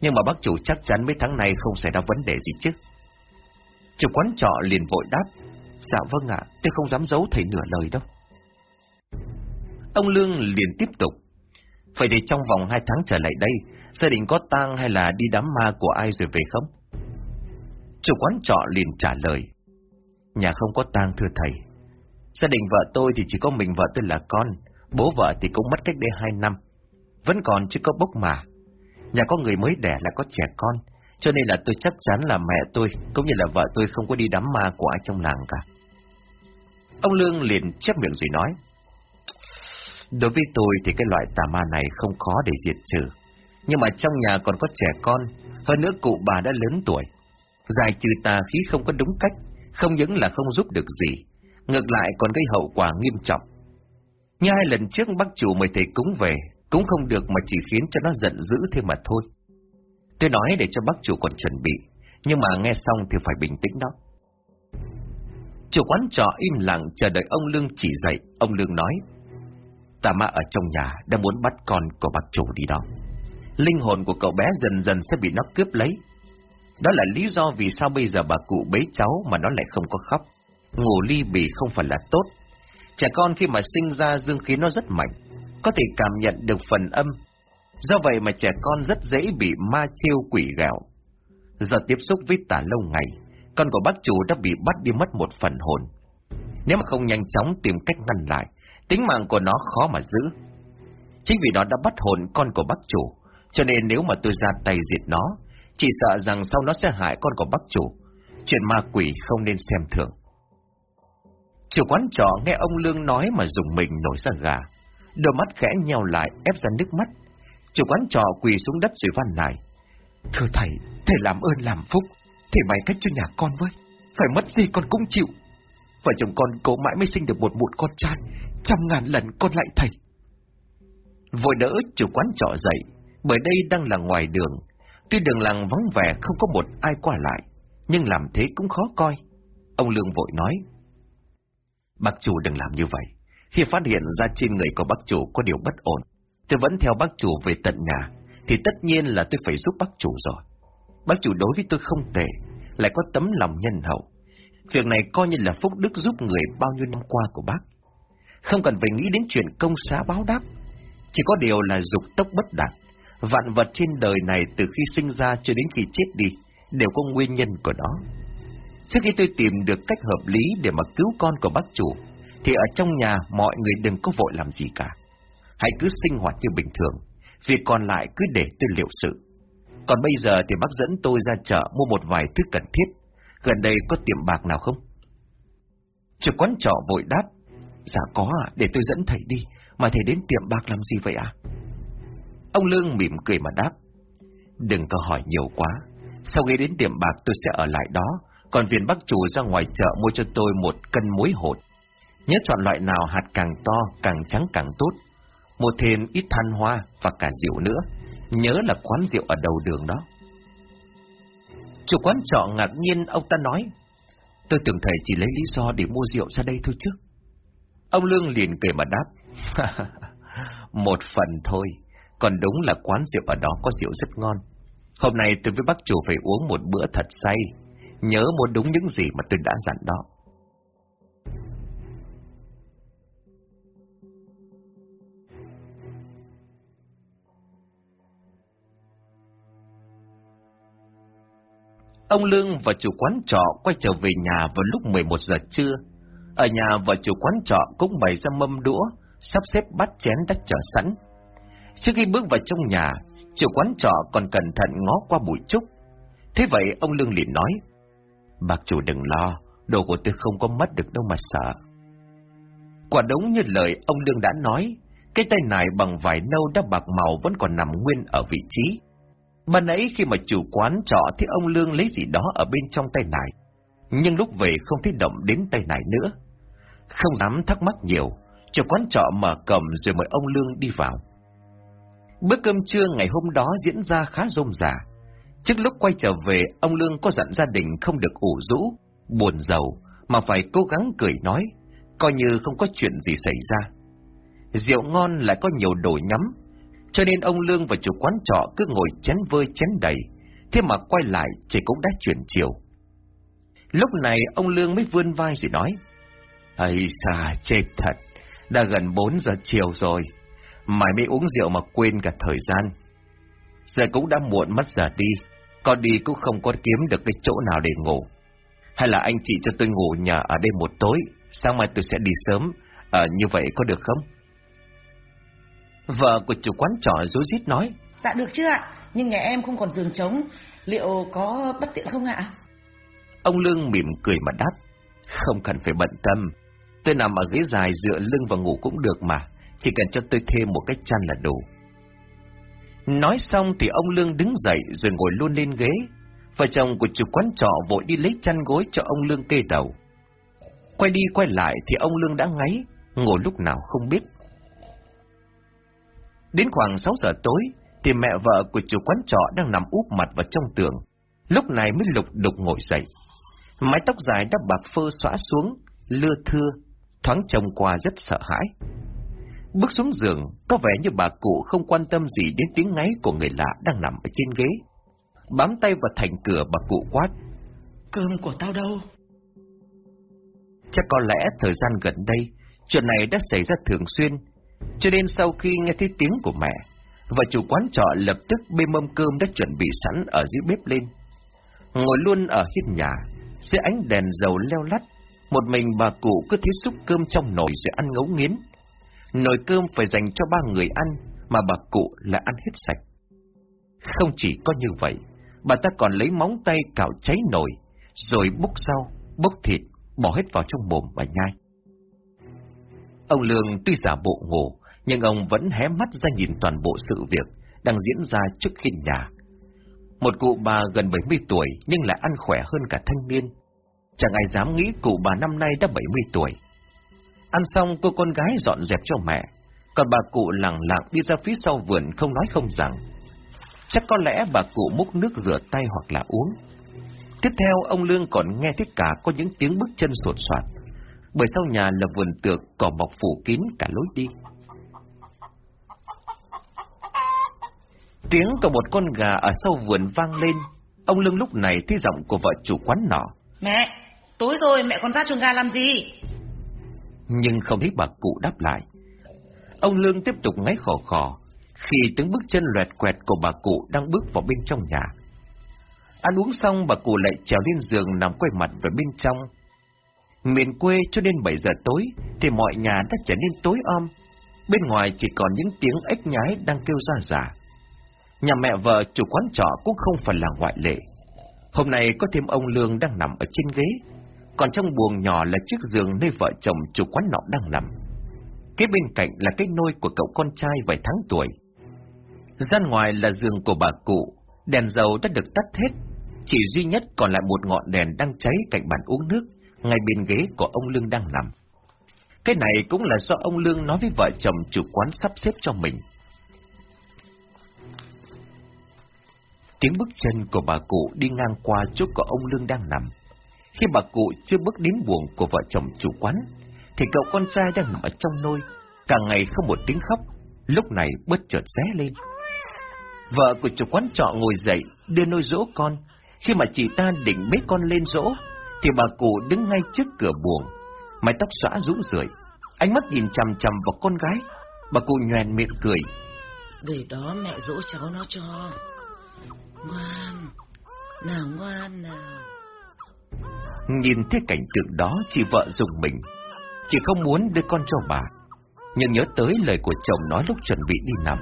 Nhưng mà bác chủ chắc chắn mấy tháng này không xảy ra vấn đề gì chứ. Chủ quán trọ liền vội đáp. Dạ vâng ạ, tôi không dám giấu thầy nửa lời đâu. Ông Lương liền tiếp tục. Vậy thì trong vòng hai tháng trở lại đây, gia đình có tang hay là đi đám ma của ai rồi về không? Chủ quán trọ liền trả lời. Nhà không có tang thưa thầy. Gia đình vợ tôi thì chỉ có mình vợ tôi là con, bố vợ thì cũng mất cách đây hai năm. Vẫn còn chưa có bốc mà. Nhà có người mới đẻ là có trẻ con, cho nên là tôi chắc chắn là mẹ tôi cũng như là vợ tôi không có đi đám ma của ai trong làng cả. Ông Lương liền chép miệng rồi nói. Đối với tôi thì cái loại tà ma này không khó để diệt trừ. Nhưng mà trong nhà còn có trẻ con, hơn nữa cụ bà đã lớn tuổi. Giải trừ tà khí không có đúng cách, không những là không giúp được gì, ngược lại còn gây hậu quả nghiêm trọng. Như hai lần trước bác chủ mời thầy cúng về, cũng không được mà chỉ khiến cho nó giận dữ thêm mà thôi. Tôi nói để cho bác chủ còn chuẩn bị, nhưng mà nghe xong thì phải bình tĩnh đó. Chủ quán trọ im lặng chờ đợi ông Lương chỉ dạy, ông Lương nói. Tà ma ở trong nhà đang muốn bắt con của bác chủ đi đó. Linh hồn của cậu bé dần dần sẽ bị nó cướp lấy. Đó là lý do vì sao bây giờ bà cụ bế cháu mà nó lại không có khóc. Ngủ ly bì không phải là tốt. Trẻ con khi mà sinh ra dương khí nó rất mạnh, có thể cảm nhận được phần âm. Do vậy mà trẻ con rất dễ bị ma chiêu quỷ gạo. Giờ tiếp xúc với tà lâu ngày, con của bác chủ đã bị bắt đi mất một phần hồn. Nếu mà không nhanh chóng tìm cách ngăn lại, tính mạng của nó khó mà giữ. Chính vì nó đã bắt hồn con của bác chủ, cho nên nếu mà tôi ra tay diệt nó, chỉ sợ rằng sau nó sẽ hại con của bác chủ. Chuyện ma quỷ không nên xem thường. Chủ quán trọ nghe ông Lương nói mà dùng mình nổi ra gà. Đôi mắt khẽ nheo lại ép ra nước mắt. Chủ quán trọ quỳ xuống đất rồi van lại. Thưa thầy, thầy làm ơn làm phúc. Thầy bày cách cho nhà con với. Phải mất gì con cũng chịu. Vợ chồng con cố mãi mới sinh được một một con trai. Trăm ngàn lần con lại thầy. Vội đỡ chủ quán trọ dậy. Bởi đây đang là ngoài đường. Tuy đường làng vắng vẻ không có một ai qua lại. Nhưng làm thế cũng khó coi. Ông Lương vội nói. Bác chủ đừng làm như vậy. Khi phát hiện ra trên người của bác chủ có điều bất ổn, tôi vẫn theo bác chủ về tận nhà, thì tất nhiên là tôi phải giúp bác chủ rồi. Bác chủ đối với tôi không tệ, lại có tấm lòng nhân hậu. Việc này coi như là phúc đức giúp người bao nhiêu năm qua của bác. Không cần phải nghĩ đến chuyện công xá báo đáp. Chỉ có điều là dục tốc bất đạt. Vạn vật trên đời này từ khi sinh ra cho đến khi chết đi, đều có nguyên nhân của nó. Trước khi tôi tìm được cách hợp lý để mà cứu con của bác chủ, thì ở trong nhà mọi người đừng có vội làm gì cả. Hãy cứ sinh hoạt như bình thường, việc còn lại cứ để tôi liệu sự. Còn bây giờ thì bác dẫn tôi ra chợ mua một vài thứ cần thiết. Gần đây có tiệm bạc nào không? Chủ quán trọ vội đáp. Dạ có à, để tôi dẫn thầy đi. Mà thầy đến tiệm bạc làm gì vậy ạ? Ông Lương mỉm cười mà đáp. Đừng có hỏi nhiều quá. Sau khi đến tiệm bạc tôi sẽ ở lại đó. Còn viên bác chủ ra ngoài chợ mua cho tôi một cân muối hột. Nhớ chọn loại nào hạt càng to, càng trắng càng tốt. Mua thêm ít than hoa và cả rượu nữa. Nhớ là quán rượu ở đầu đường đó. Chủ quán trọ ngạc nhiên ông ta nói. Tôi tưởng thầy chỉ lấy lý do để mua rượu ra đây thôi chứ. Ông Lương liền cười mà đáp. Một phần thôi, còn đúng là quán rượu ở đó có rượu rất ngon. Hôm nay tôi với bác chủ phải uống một bữa thật say, nhớ mua đúng những gì mà tôi đã dặn đó. Ông Lương và chủ quán trọ quay trở về nhà vào lúc 11 giờ trưa. Ở nhà vợ chủ quán trọ cũng bày ra mâm đũa, sắp xếp bát chén đã chờ sẵn. Trước khi bước vào trong nhà, chủ quán trọ còn cẩn thận ngó qua bụi trúc. Thế vậy ông Lương liền nói, Bác chủ đừng lo, đồ của tôi không có mất được đâu mà sợ. Quả đúng như lời ông Lương đã nói, cái tay này bằng vải nâu đã bạc màu vẫn còn nằm nguyên ở vị trí. Ban nãy khi mà chủ quán trọ thì ông Lương lấy gì đó ở bên trong tay nải. Nhưng lúc về không thấy động đến tay nải nữa. Không dám thắc mắc nhiều, chủ quán trọ mở cầm rồi mời ông Lương đi vào. Bữa cơm trưa ngày hôm đó diễn ra khá rôm rả. Trước lúc quay trở về, ông Lương có dặn gia đình không được ủ rũ, buồn giàu, mà phải cố gắng cười nói, coi như không có chuyện gì xảy ra. Rượu ngon lại có nhiều đồ nhắm, cho nên ông Lương và chủ quán trọ cứ ngồi chén vơi chén đầy, thế mà quay lại chỉ cũng đã chuyển chiều. Lúc này ông Lương mới vươn vai rồi nói, Ây xa, chết thật, đã gần 4 giờ chiều rồi, mày mới uống rượu mà quên cả thời gian. Giờ cũng đã muộn mất giờ đi, con đi cũng không có kiếm được cái chỗ nào để ngủ. Hay là anh chị cho tôi ngủ nhà ở đây một tối, sáng mai tôi sẽ đi sớm, à, như vậy có được không? Vợ của chủ quán trọ rối rít nói. Dạ được chứ ạ, nhưng nhà em không còn giường trống, liệu có bất tiện không ạ? Ông Lương mỉm cười mà đáp. Không cần phải bận tâm, tôi nằm ở ghế dài dựa lưng và ngủ cũng được mà, chỉ cần cho tôi thêm một cái chăn là đủ. Nói xong thì ông Lương đứng dậy rồi ngồi luôn lên ghế. Vợ chồng của chủ quán trọ vội đi lấy chăn gối cho ông Lương kê đầu. Quay đi quay lại thì ông Lương đã ngáy, ngồi lúc nào không biết. Đến khoảng 6 giờ tối, thì mẹ vợ của chủ quán trọ đang nằm úp mặt vào trong tường. Lúc này mới lục đục ngồi dậy. Mái tóc dài đã bạc phơ xõa xuống, lưa thưa, thoáng trông qua rất sợ hãi. Bước xuống giường, có vẻ như bà cụ không quan tâm gì đến tiếng ngáy của người lạ đang nằm ở trên ghế. Bám tay vào thành cửa bà cụ quát. Cơm của tao đâu? Chắc có lẽ thời gian gần đây, chuyện này đã xảy ra thường xuyên, cho nên sau khi nghe thấy tiếng của mẹ, vợ chủ quán trọ lập tức bê mâm cơm đã chuẩn bị sẵn ở dưới bếp lên. Ngồi luôn ở hiên nhà, dưới ánh đèn dầu leo lắt, một mình bà cụ cứ thế xúc cơm trong nồi rồi ăn ngấu nghiến. Nồi cơm phải dành cho ba người ăn, mà bà cụ lại ăn hết sạch. Không chỉ có như vậy, bà ta còn lấy móng tay cạo cháy nồi, rồi bốc rau, bốc thịt, bỏ hết vào trong mồm và nhai. Ông Lương tuy giả bộ ngủ, nhưng ông vẫn hé mắt ra nhìn toàn bộ sự việc đang diễn ra trước khi nhà. Một cụ bà gần 70 tuổi nhưng lại ăn khỏe hơn cả thanh niên. Chẳng ai dám nghĩ cụ bà năm nay đã 70 tuổi. Ăn xong cô con gái dọn dẹp cho mẹ, còn bà cụ lặng lặng đi ra phía sau vườn không nói không rằng. Chắc có lẽ bà cụ múc nước rửa tay hoặc là uống. Tiếp theo ông Lương còn nghe thấy cả có những tiếng bước chân sột soạt, bởi sau nhà là vườn tược cỏ mọc phủ kín cả lối đi. Tiếng của một con gà ở sau vườn vang lên, ông Lương lúc này thấy giọng của vợ chủ quán nọ. Mẹ, tối rồi mẹ còn ra chuồng gà làm gì? Nhưng không thấy bà cụ đáp lại. Ông Lương tiếp tục ngáy khò khò, khi tiếng bước chân loẹt quẹt của bà cụ đang bước vào bên trong nhà. Ăn uống xong bà cụ lại trèo lên giường nằm quay mặt về bên trong. Miền quê cho đến 7 giờ tối thì mọi nhà đã trở nên tối om. Bên ngoài chỉ còn những tiếng ếch nhái đang kêu ra giả. Nhà mẹ vợ chủ quán trọ cũng không phải là ngoại lệ. Hôm nay có thêm ông Lương đang nằm ở trên ghế, còn trong buồng nhỏ là chiếc giường nơi vợ chồng chủ quán nọ đang nằm. Kế bên cạnh là cái nôi của cậu con trai vài tháng tuổi. Gian ngoài là giường của bà cụ, đèn dầu đã được tắt hết, chỉ duy nhất còn lại một ngọn đèn đang cháy cạnh bàn uống nước, ngay bên ghế của ông Lương đang nằm. Cái này cũng là do ông Lương nói với vợ chồng chủ quán sắp xếp cho mình. Tiếng bước chân của bà cụ đi ngang qua chỗ của ông Lương đang nằm. Khi bà cụ chưa bước đến buồng của vợ chồng chủ quán, thì cậu con trai đang nằm ở trong nôi, cả ngày không một tiếng khóc, lúc này bất chợt ré lên. Vợ của chủ quán trọ ngồi dậy, đưa nôi dỗ con. Khi mà chị ta định bế con lên dỗ, thì bà cụ đứng ngay trước cửa buồng, mái tóc xõa rũ rượi, ánh mắt nhìn chằm chằm vào con gái. Bà cụ nhoèn miệng cười. Để đó mẹ dỗ cháu nó cho. Ngoan, nào ngoan nào. Nhìn thấy cảnh tượng đó, chị vợ dùng mình. Chị không muốn đưa con cho bà, nhưng nhớ tới lời của chồng nói lúc chuẩn bị đi nằm.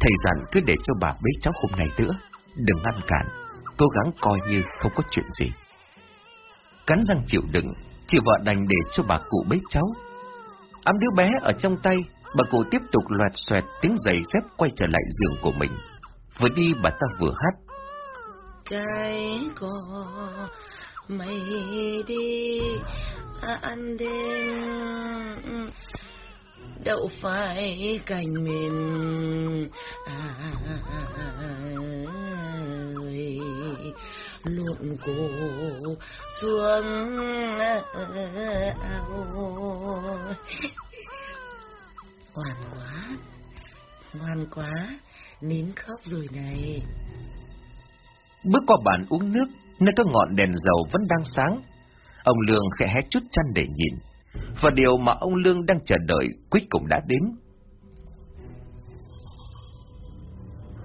Thầy dặn cứ để cho bà bế cháu hôm nay nữa, đừng ngăn cản, cố gắng coi như không có chuyện gì. Cắn răng chịu đựng, chị vợ đành để cho bà cụ bế cháu. Ám đứa bé ở trong tay, bà cụ tiếp tục loạt xoẹt tiếng giày dép quay trở lại giường của mình. Vừa đi bà ta vừa hát. Cái có mây đi. À, ăn đêm ừ. đậu phải cạnh mình à, luộn cô xuống à, ao ngoan quá ngoan quá nín khóc rồi này. Bước qua bàn uống nước, nơi có ngọn đèn dầu vẫn đang sáng. Ông Lương khẽ hé chút chăn để nhìn. Và điều mà ông Lương đang chờ đợi cuối cùng đã đến.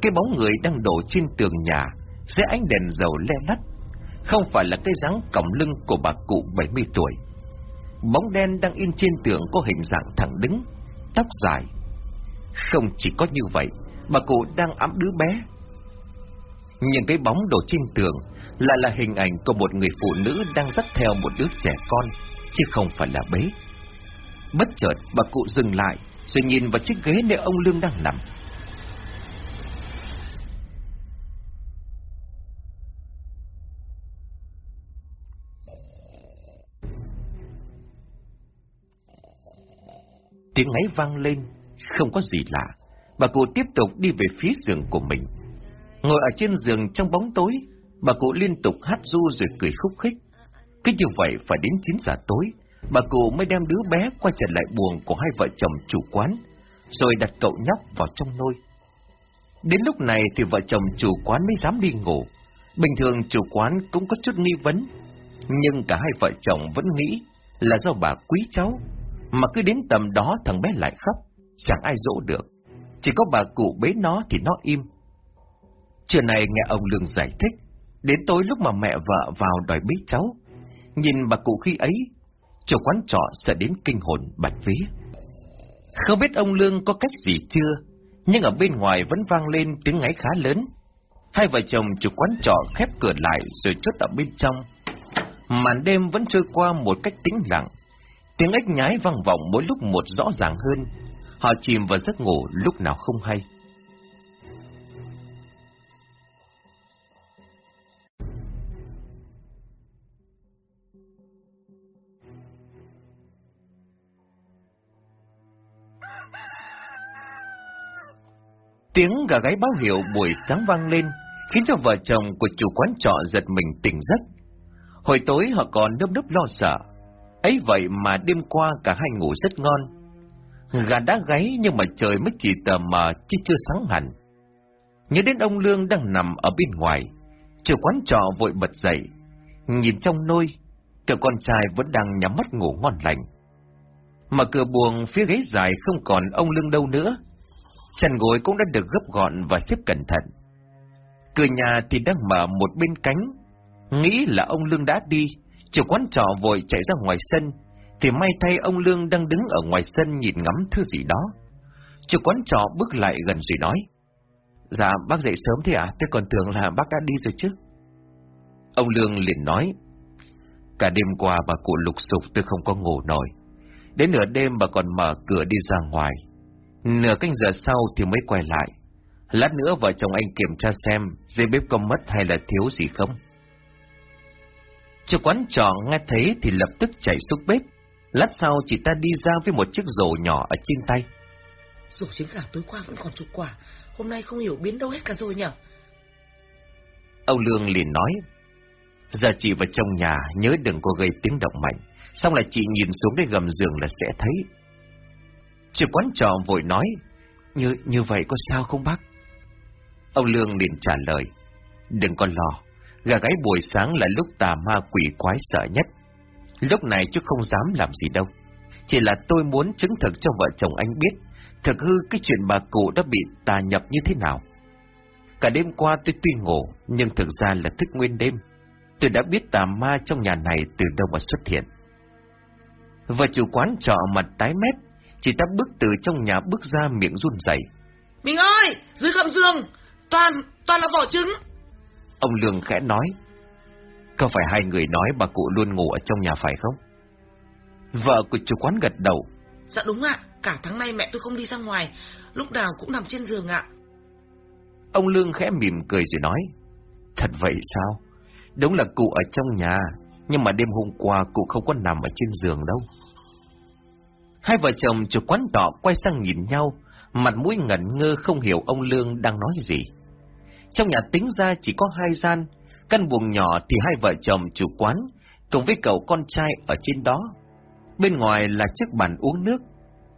Cái bóng người đang đổ trên tường nhà, dưới ánh đèn dầu le lắt. Không phải là cái dáng còng lưng của bà cụ 70 tuổi. Bóng đen đang in trên tường có hình dạng thẳng đứng, tóc dài. Không chỉ có như vậy, bà cụ đang ấm đứa bé những cái bóng đổ trên tường lại là hình ảnh của một người phụ nữ đang dắt theo một đứa trẻ con, chứ không phải là bế. Bất chợt, bà cụ dừng lại, rồi nhìn vào chiếc ghế nơi ông Lương đang nằm. Tiếng ngáy vang lên, không có gì lạ. Bà cụ tiếp tục đi về phía giường của mình. Ngồi ở trên giường trong bóng tối, bà cụ liên tục hát du rồi cười khúc khích. Cứ như vậy phải đến 9 giờ tối, bà cụ mới đem đứa bé quay trở lại buồng của hai vợ chồng chủ quán, rồi đặt cậu nhóc vào trong nôi. Đến lúc này thì vợ chồng chủ quán mới dám đi ngủ. Bình thường chủ quán cũng có chút nghi vấn, nhưng cả hai vợ chồng vẫn nghĩ là do bà quý cháu, mà cứ đến tầm đó thằng bé lại khóc, chẳng ai dỗ được. Chỉ có bà cụ bế nó thì nó im, chuyện này nghe ông Lương giải thích, đến tối lúc mà mẹ vợ vào đòi bế cháu, nhìn bà cụ khi ấy, chủ quán trọ sợ đến kinh hồn bật vía. Không biết ông Lương có cách gì chưa, nhưng ở bên ngoài vẫn vang lên tiếng ngáy khá lớn. Hai vợ chồng chủ quán trọ khép cửa lại rồi chốt ở bên trong. Màn đêm vẫn trôi qua một cách tĩnh lặng. Tiếng ếch nhái vang vọng mỗi lúc một rõ ràng hơn. Họ chìm vào giấc ngủ lúc nào không hay. Tiếng gà gáy báo hiệu buổi sáng vang lên, khiến cho vợ chồng của chủ quán trọ giật mình tỉnh giấc. Hồi tối họ còn nấp nấp lo sợ. Ấy vậy mà đêm qua cả hai ngủ rất ngon. Gà đã gáy nhưng mà trời mới chỉ tờ mờ chứ chưa sáng hẳn. Nhớ đến ông Lương đang nằm ở bên ngoài, chủ quán trọ vội bật dậy, nhìn trong nôi, cậu con trai vẫn đang nhắm mắt ngủ ngon lành. Mà cửa buồng phía ghế dài không còn ông Lương đâu nữa, Chăn gối cũng đã được gấp gọn và xếp cẩn thận. Cửa nhà thì đang mở một bên cánh. Nghĩ là ông Lương đã đi, chủ quán trọ vội chạy ra ngoài sân, thì may thay ông Lương đang đứng ở ngoài sân nhìn ngắm thứ gì đó. Chủ quán trọ bước lại gần rồi nói. Dạ, bác dậy sớm thế à? Tôi còn tưởng là bác đã đi rồi chứ. Ông Lương liền nói. Cả đêm qua bà cụ lục sục tôi không có ngủ nổi. Đến nửa đêm bà còn mở cửa đi ra ngoài, Nửa canh giờ sau thì mới quay lại. Lát nữa vợ chồng anh kiểm tra xem dây bếp có mất hay là thiếu gì không. Chủ quán trọ nghe thấy thì lập tức chạy xuống bếp. Lát sau chị ta đi ra với một chiếc rổ nhỏ ở trên tay. Rổ trứng gà tối qua vẫn còn chục quả, hôm nay không hiểu biến đâu hết cả rồi nhở? Ông Lương liền nói, giờ chị vào trong nhà nhớ đừng có gây tiếng động mạnh, xong là chị nhìn xuống cái gầm giường là sẽ thấy. Chủ quán trọ vội nói, như như vậy có sao không bác? Ông Lương liền trả lời, đừng có lo, gà gáy buổi sáng là lúc tà ma quỷ quái sợ nhất. Lúc này chứ không dám làm gì đâu. Chỉ là tôi muốn chứng thực cho vợ chồng anh biết, thực hư cái chuyện bà cụ đã bị tà nhập như thế nào. Cả đêm qua tôi tuy ngủ, nhưng thực ra là thức nguyên đêm. Tôi đã biết tà ma trong nhà này từ đâu mà xuất hiện. Vợ chủ quán trọ mặt tái mét, Chị ta bước từ trong nhà bước ra miệng run rẩy. Mình ơi, dưới gầm giường, toàn, toàn là vỏ trứng. Ông Lương khẽ nói. Có phải hai người nói bà cụ luôn ngủ ở trong nhà phải không? Vợ của chủ quán gật đầu. Dạ đúng ạ, cả tháng nay mẹ tôi không đi ra ngoài, lúc nào cũng nằm trên giường ạ. Ông Lương khẽ mỉm cười rồi nói. Thật vậy sao? Đúng là cụ ở trong nhà, nhưng mà đêm hôm qua cụ không có nằm ở trên giường đâu. Hai vợ chồng chủ quán tỏ quay sang nhìn nhau, mặt mũi ngẩn ngơ không hiểu ông Lương đang nói gì. Trong nhà tính ra chỉ có hai gian, Căn buồng nhỏ thì hai vợ chồng chủ quán, cùng với cậu con trai ở trên đó. Bên ngoài là chiếc bàn uống nước,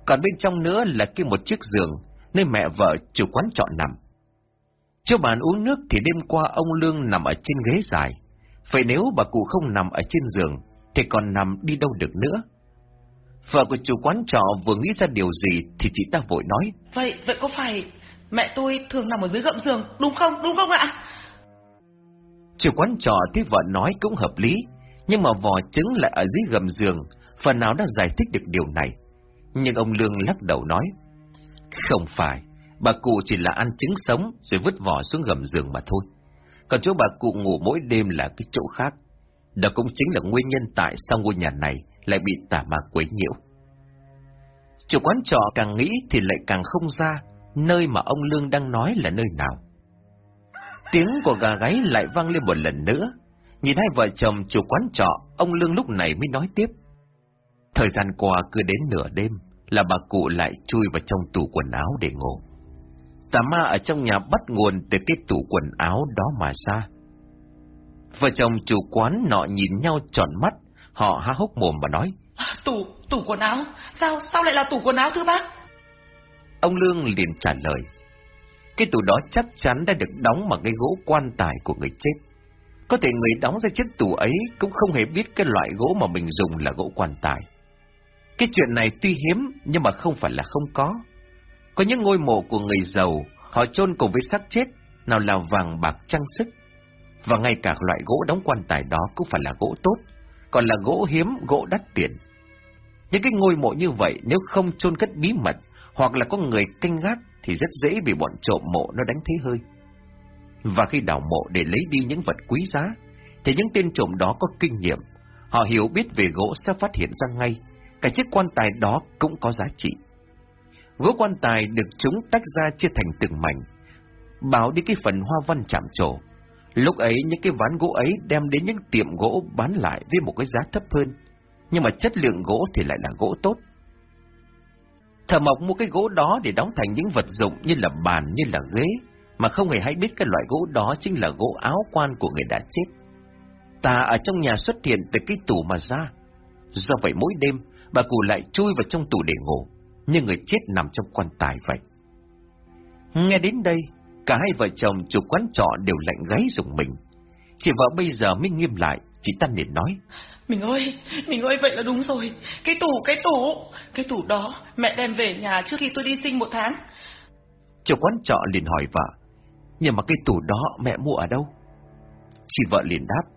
còn bên trong nữa là kia một chiếc giường, nơi mẹ vợ chủ quán chọn nằm. trước bàn uống nước thì đêm qua ông Lương nằm ở trên ghế dài. Vậy nếu bà cụ không nằm ở trên giường, thì còn nằm đi đâu được nữa? Vợ của chủ quán trọ vừa nghĩ ra điều gì thì chị ta vội nói. Vậy, vậy có phải mẹ tôi thường nằm ở dưới gậm giường, đúng không, đúng không ạ? Chủ quán trọ thấy vợ nói cũng hợp lý, nhưng mà vỏ trứng lại ở dưới gầm giường, phần nào đã giải thích được điều này. Nhưng ông Lương lắc đầu nói, không phải, bà cụ chỉ là ăn trứng sống rồi vứt vỏ xuống gầm giường mà thôi. Còn chỗ bà cụ ngủ mỗi đêm là cái chỗ khác. Đó cũng chính là nguyên nhân tại sao ngôi nhà này lại bị tà ma quấy nhiễu. Chủ quán trọ càng nghĩ thì lại càng không ra nơi mà ông Lương đang nói là nơi nào. Tiếng của gà gáy lại vang lên một lần nữa. Nhìn hai vợ chồng chủ quán trọ, ông Lương lúc này mới nói tiếp. Thời gian qua cứ đến nửa đêm là bà cụ lại chui vào trong tủ quần áo để ngủ. Tà ma ở trong nhà bắt nguồn từ cái tủ quần áo đó mà ra. Vợ chồng chủ quán nọ nhìn nhau tròn mắt, họ há hốc mồm và nói. Tủ, tủ quần áo? Sao, sao lại là tủ quần áo thưa bác? Ông Lương liền trả lời. Cái tủ đó chắc chắn đã được đóng bằng cái gỗ quan tài của người chết. Có thể người đóng ra chiếc tủ ấy cũng không hề biết cái loại gỗ mà mình dùng là gỗ quan tài. Cái chuyện này tuy hiếm nhưng mà không phải là không có. Có những ngôi mộ của người giàu, họ chôn cùng với xác chết, nào là vàng bạc trang sức. Và ngay cả loại gỗ đóng quan tài đó cũng phải là gỗ tốt, còn là gỗ hiếm, gỗ đắt tiền. Những cái ngôi mộ như vậy nếu không chôn cất bí mật, hoặc là có người canh gác thì rất dễ bị bọn trộm mộ nó đánh thế hơi. Và khi đào mộ để lấy đi những vật quý giá, thì những tên trộm đó có kinh nghiệm, họ hiểu biết về gỗ sẽ phát hiện ra ngay, cả chiếc quan tài đó cũng có giá trị. Gỗ quan tài được chúng tách ra chia thành từng mảnh, bảo đi cái phần hoa văn chạm trổ. Lúc ấy những cái ván gỗ ấy đem đến những tiệm gỗ bán lại với một cái giá thấp hơn, nhưng mà chất lượng gỗ thì lại là gỗ tốt. Thợ mộc mua cái gỗ đó để đóng thành những vật dụng như là bàn, như là ghế, mà không hề hay biết cái loại gỗ đó chính là gỗ áo quan của người đã chết. Ta ở trong nhà xuất hiện từ cái tủ mà ra. Do vậy mỗi đêm, bà cụ lại chui vào trong tủ để ngủ, như người chết nằm trong quan tài vậy. Nghe đến đây, cả hai vợ chồng chủ quán trọ đều lạnh gáy dùng mình. Chị vợ bây giờ mới nghiêm lại, chị ta liền nói. Mình ơi, mình ơi vậy là đúng rồi. Cái tủ, cái tủ, cái tủ đó mẹ đem về nhà trước khi tôi đi sinh một tháng. Chủ quán trọ liền hỏi vợ, nhưng mà cái tủ đó mẹ mua ở đâu? Chị vợ liền đáp,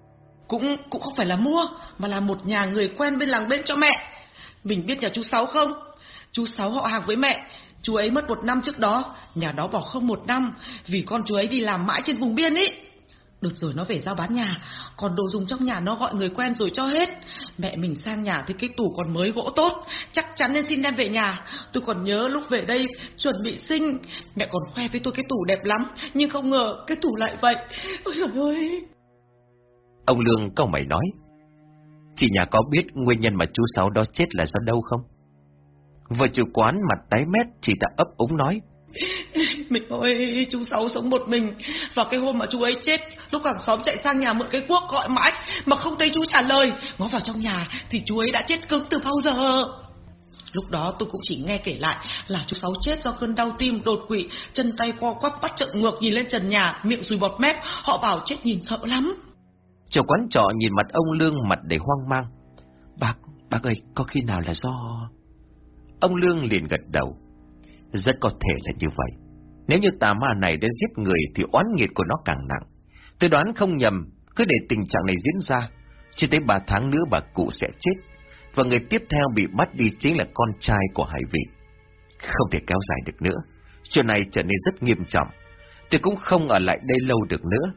cũng cũng không phải là mua, mà là một nhà người quen bên làng bên cho mẹ. Mình biết nhà chú Sáu không? Chú Sáu họ hàng với mẹ, chú ấy mất một năm trước đó, nhà đó bỏ không một năm, vì con chú ấy đi làm mãi trên vùng biên ý. Đợt rồi nó về giao bán nhà, còn đồ dùng trong nhà nó gọi người quen rồi cho hết. Mẹ mình sang nhà thì cái tủ còn mới gỗ tốt, chắc chắn nên xin đem về nhà. Tôi còn nhớ lúc về đây chuẩn bị sinh, mẹ còn khoe với tôi cái tủ đẹp lắm, nhưng không ngờ cái tủ lại vậy. Ôi trời ơi! Ông Lương câu mày nói, chị nhà có biết nguyên nhân mà chú Sáu đó chết là do đâu không? Vợ chủ quán mặt tái mét, chị ta ấp úng nói, mình ơi, chú Sáu sống một mình. Vào cái hôm mà chú ấy chết, lúc hàng xóm chạy sang nhà mượn cái cuốc gọi mãi, mà không thấy chú trả lời. Ngó vào trong nhà thì chú ấy đã chết cứng từ bao giờ. Lúc đó tôi cũng chỉ nghe kể lại là chú Sáu chết do cơn đau tim, đột quỵ, chân tay co quắp bắt trợn ngược nhìn lên trần nhà, miệng sùi bọt mép, họ bảo chết nhìn sợ lắm. Chủ quán trọ nhìn mặt ông Lương mặt đầy hoang mang. Bác, bác ơi, có khi nào là do... Ông Lương liền gật đầu. Rất có thể là như vậy. Nếu như tà ma này đã giết người thì oán nghiệt của nó càng nặng. Tôi đoán không nhầm, cứ để tình trạng này diễn ra, chỉ tới ba tháng nữa bà cụ sẽ chết, và người tiếp theo bị bắt đi chính là con trai của hải vị. Không thể kéo dài được nữa, chuyện này trở nên rất nghiêm trọng. Tôi cũng không ở lại đây lâu được nữa.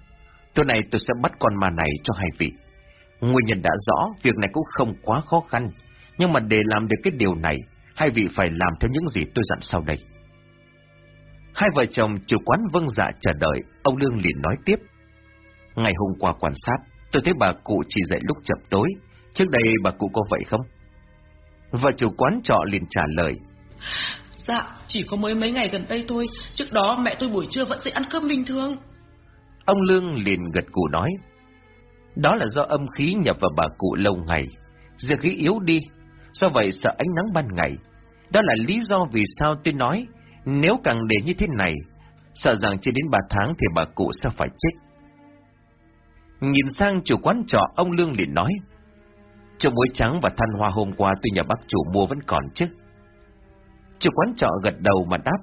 Tối nay tôi sẽ bắt con ma này cho hải vị. Nguyên nhân đã rõ, việc này cũng không quá khó khăn, nhưng mà để làm được cái điều này, hai vị phải làm theo những gì tôi dặn sau đây. Hai vợ chồng chủ quán vâng dạ chờ đợi, ông Lương liền nói tiếp. Ngày hôm qua quan sát, tôi thấy bà cụ chỉ dậy lúc chập tối, trước đây bà cụ có vậy không? Vợ chủ quán trọ liền trả lời. Dạ, chỉ có mới mấy ngày gần đây thôi, trước đó mẹ tôi buổi trưa vẫn dậy ăn cơm bình thường. Ông Lương liền gật cù nói. Đó là do âm khí nhập vào bà cụ lâu ngày, dương khí yếu đi, do vậy sợ ánh nắng ban ngày. Đó là lý do vì sao tôi nói, nếu càng để như thế này, sợ rằng chưa đến ba tháng thì bà cụ sẽ phải chết. Nhìn sang chủ quán trọ, ông Lương liền nói, Chỗ muối trắng và than hoa hôm qua tôi nhà bác chủ mua vẫn còn chứ. Chủ quán trọ gật đầu mà đáp,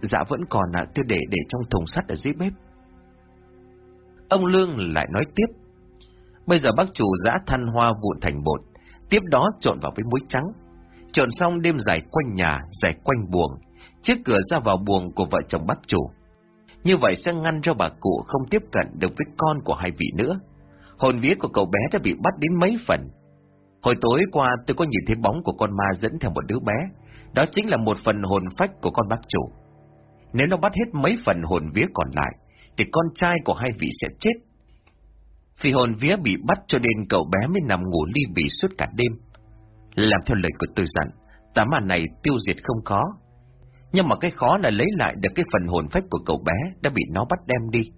Dạ vẫn còn ạ, tôi để để trong thùng sắt ở dưới bếp. Ông Lương lại nói tiếp, Bây giờ bác chủ giã than hoa vụn thành bột, tiếp đó trộn vào với muối trắng. Trộn xong đêm dài quanh nhà, dài quanh buồng, trước cửa ra vào buồng của vợ chồng bác chủ. Như vậy sẽ ngăn cho bà cụ không tiếp cận được với con của hai vị nữa. Hồn vía của cậu bé đã bị bắt đến mấy phần. Hồi tối qua tôi có nhìn thấy bóng của con ma dẫn theo một đứa bé. Đó chính là một phần hồn phách của con bác chủ. Nếu nó bắt hết mấy phần hồn vía còn lại, thì con trai của hai vị sẽ chết. Vì hồn vía bị bắt cho nên cậu bé mới nằm ngủ ly bì suốt cả đêm. Làm theo lời của tôi dặn, tá màn này tiêu diệt không có. Nhưng mà cái khó là lấy lại được cái phần hồn phách của cậu bé đã bị nó bắt đem đi.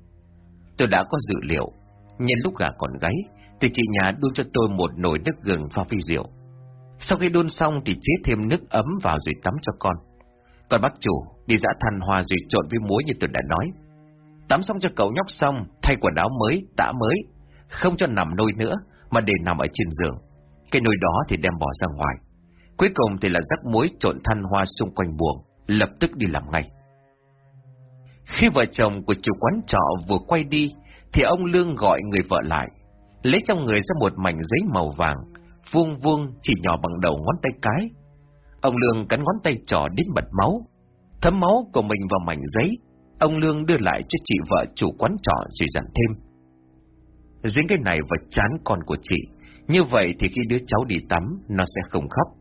Tôi đã có dự liệu, nhân lúc gà còn gáy, thì chị nhà đun cho tôi một nồi nước gừng pha phi rượu. Sau khi đun xong thì chế thêm nước ấm vào rồi tắm cho con. Còn bác chủ đi dã than hoa rồi trộn với muối như tôi đã nói. Tắm xong cho cậu nhóc xong, thay quần áo mới, tã mới, không cho nằm nôi nữa, mà để nằm ở trên giường. Cái nôi đó thì đem bỏ ra ngoài. Cuối cùng thì là rắc muối trộn than hoa xung quanh buồng, lập tức đi làm ngay. Khi vợ chồng của chủ quán trọ vừa quay đi, thì ông Lương gọi người vợ lại, lấy trong người ra một mảnh giấy màu vàng, vuông vuông chỉ nhỏ bằng đầu ngón tay cái. Ông Lương cắn ngón tay trỏ đến bật máu, thấm máu của mình vào mảnh giấy. Ông Lương đưa lại cho chị vợ chủ quán trọ rồi dặn thêm. Dính cái này vào chán con của chị, như vậy thì khi đứa cháu đi tắm, nó sẽ không khóc.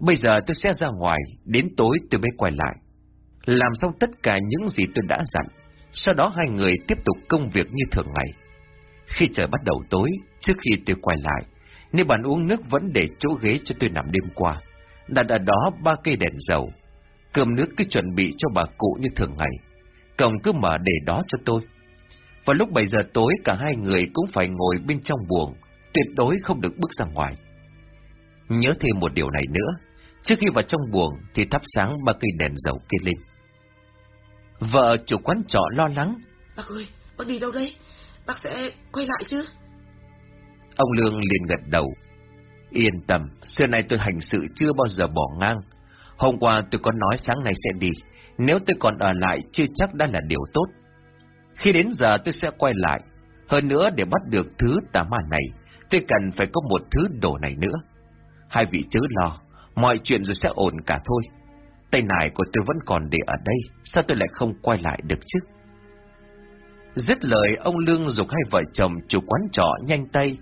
Bây giờ tôi sẽ ra ngoài, đến tối tôi mới quay lại. Làm xong tất cả những gì tôi đã dặn, sau đó hai người tiếp tục công việc như thường ngày. Khi trời bắt đầu tối, trước khi tôi quay lại, nếu bàn uống nước vẫn để chỗ ghế cho tôi nằm đêm qua. Đặt ở đó ba cây đèn dầu. Cơm nước cứ chuẩn bị cho bà cụ như thường ngày. Cổng cứ mở để đó cho tôi. Vào lúc 7 giờ tối cả hai người cũng phải ngồi bên trong buồng, tuyệt đối không được bước ra ngoài. Nhớ thêm một điều này nữa, trước khi vào trong buồng thì thắp sáng ba cây đèn dầu kia lên. Vợ chủ quán trọ lo lắng. Bác ơi, bác đi đâu đấy? Bác sẽ quay lại chứ? Ông Lương liền gật đầu. Yên tâm, xưa nay tôi hành sự chưa bao giờ bỏ ngang. Hôm qua tôi có nói sáng nay sẽ đi, nếu tôi còn ở lại chưa chắc đã là điều tốt. Khi đến giờ tôi sẽ quay lại. Hơn nữa để bắt được thứ tà ma này, tôi cần phải có một thứ đồ này nữa. Hai vị chớ lo, mọi chuyện rồi sẽ ổn cả thôi. Tay nải của tôi vẫn còn để ở đây, sao tôi lại không quay lại được chứ? Dứt lời, ông Lương dục hai vợ chồng chủ quán trọ nhanh tay,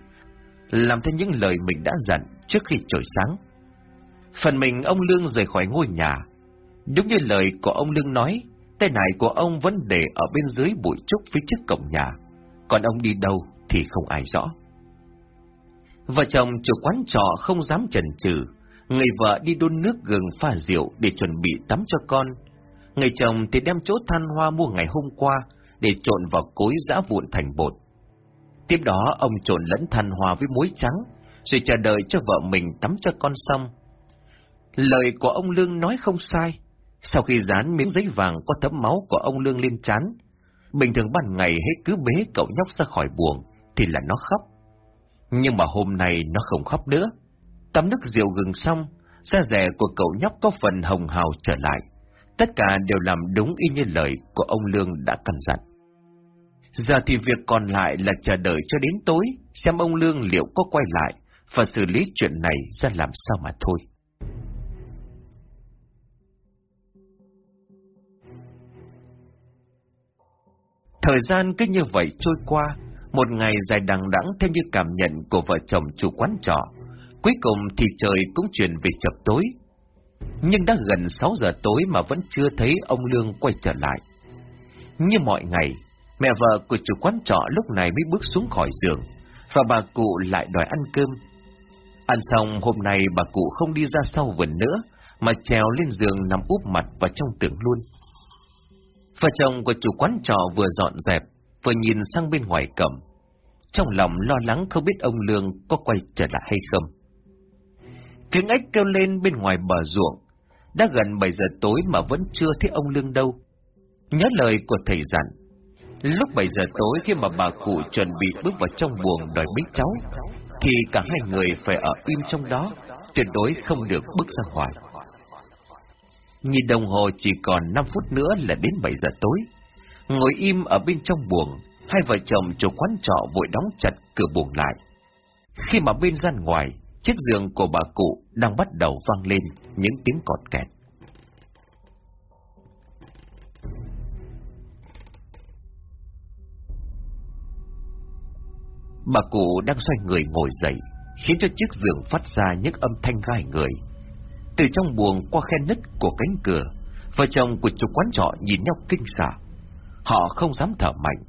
làm theo những lời mình đã dặn trước khi trời sáng. Phần mình ông Lương rời khỏi ngôi nhà. Đúng như lời của ông Lương nói, tay nải của ông vẫn để ở bên dưới bụi trúc phía trước cổng nhà, còn ông đi đâu thì không ai rõ. Vợ chồng chủ quán trọ không dám chần chừ, người vợ đi đun nước gừng pha rượu để chuẩn bị tắm cho con. Người chồng thì đem chỗ than hoa mua ngày hôm qua để trộn vào cối giã vụn thành bột. Tiếp đó ông trộn lẫn than hoa với muối trắng, rồi chờ đợi cho vợ mình tắm cho con xong. Lời của ông Lương nói không sai. Sau khi dán miếng giấy vàng có thấm máu của ông Lương lên chán, bình thường ban ngày hết cứ bế cậu nhóc ra khỏi buồng thì là nó khóc. Nhưng mà hôm nay nó không khóc nữa. Tắm nước rượu gừng xong, da rẻ của cậu nhóc có phần hồng hào trở lại. Tất cả đều làm đúng y như lời của ông Lương đã căn dặn. Giờ thì việc còn lại là chờ đợi cho đến tối, xem ông Lương liệu có quay lại và xử lý chuyện này ra làm sao mà thôi. Thời gian cứ như vậy trôi qua, một ngày dài đằng đẵng theo như cảm nhận của vợ chồng chủ quán trọ. Cuối cùng thì trời cũng chuyển về chập tối. Nhưng đã gần 6 giờ tối mà vẫn chưa thấy ông Lương quay trở lại. Như mọi ngày, mẹ vợ của chủ quán trọ lúc này mới bước xuống khỏi giường, và bà cụ lại đòi ăn cơm. Ăn xong hôm nay bà cụ không đi ra sau vườn nữa, mà trèo lên giường nằm úp mặt vào trong tường luôn. Vợ chồng của chủ quán trọ vừa dọn dẹp, vừa nhìn sang bên ngoài cầm trong lòng lo lắng không biết ông Lương có quay trở lại hay không. Tiếng ếch kêu lên bên ngoài bờ ruộng, đã gần 7 giờ tối mà vẫn chưa thấy ông Lương đâu. Nhớ lời của thầy dặn, lúc 7 giờ tối khi mà bà cụ chuẩn bị bước vào trong buồng đòi bế cháu, thì cả hai người phải ở im trong đó, tuyệt đối không được bước ra ngoài. Nhìn đồng hồ chỉ còn 5 phút nữa là đến 7 giờ tối. Ngồi im ở bên trong buồng, hai vợ chồng chủ quán trọ vội đóng chặt cửa buồng lại. Khi mà bên gian ngoài, chiếc giường của bà cụ đang bắt đầu vang lên những tiếng cọt kẹt. Bà cụ đang xoay người ngồi dậy, khiến cho chiếc giường phát ra những âm thanh gai người. Từ trong buồng qua khe nứt của cánh cửa, vợ chồng của chủ quán trọ nhìn nhau kinh sợ. Họ không dám thở mạnh,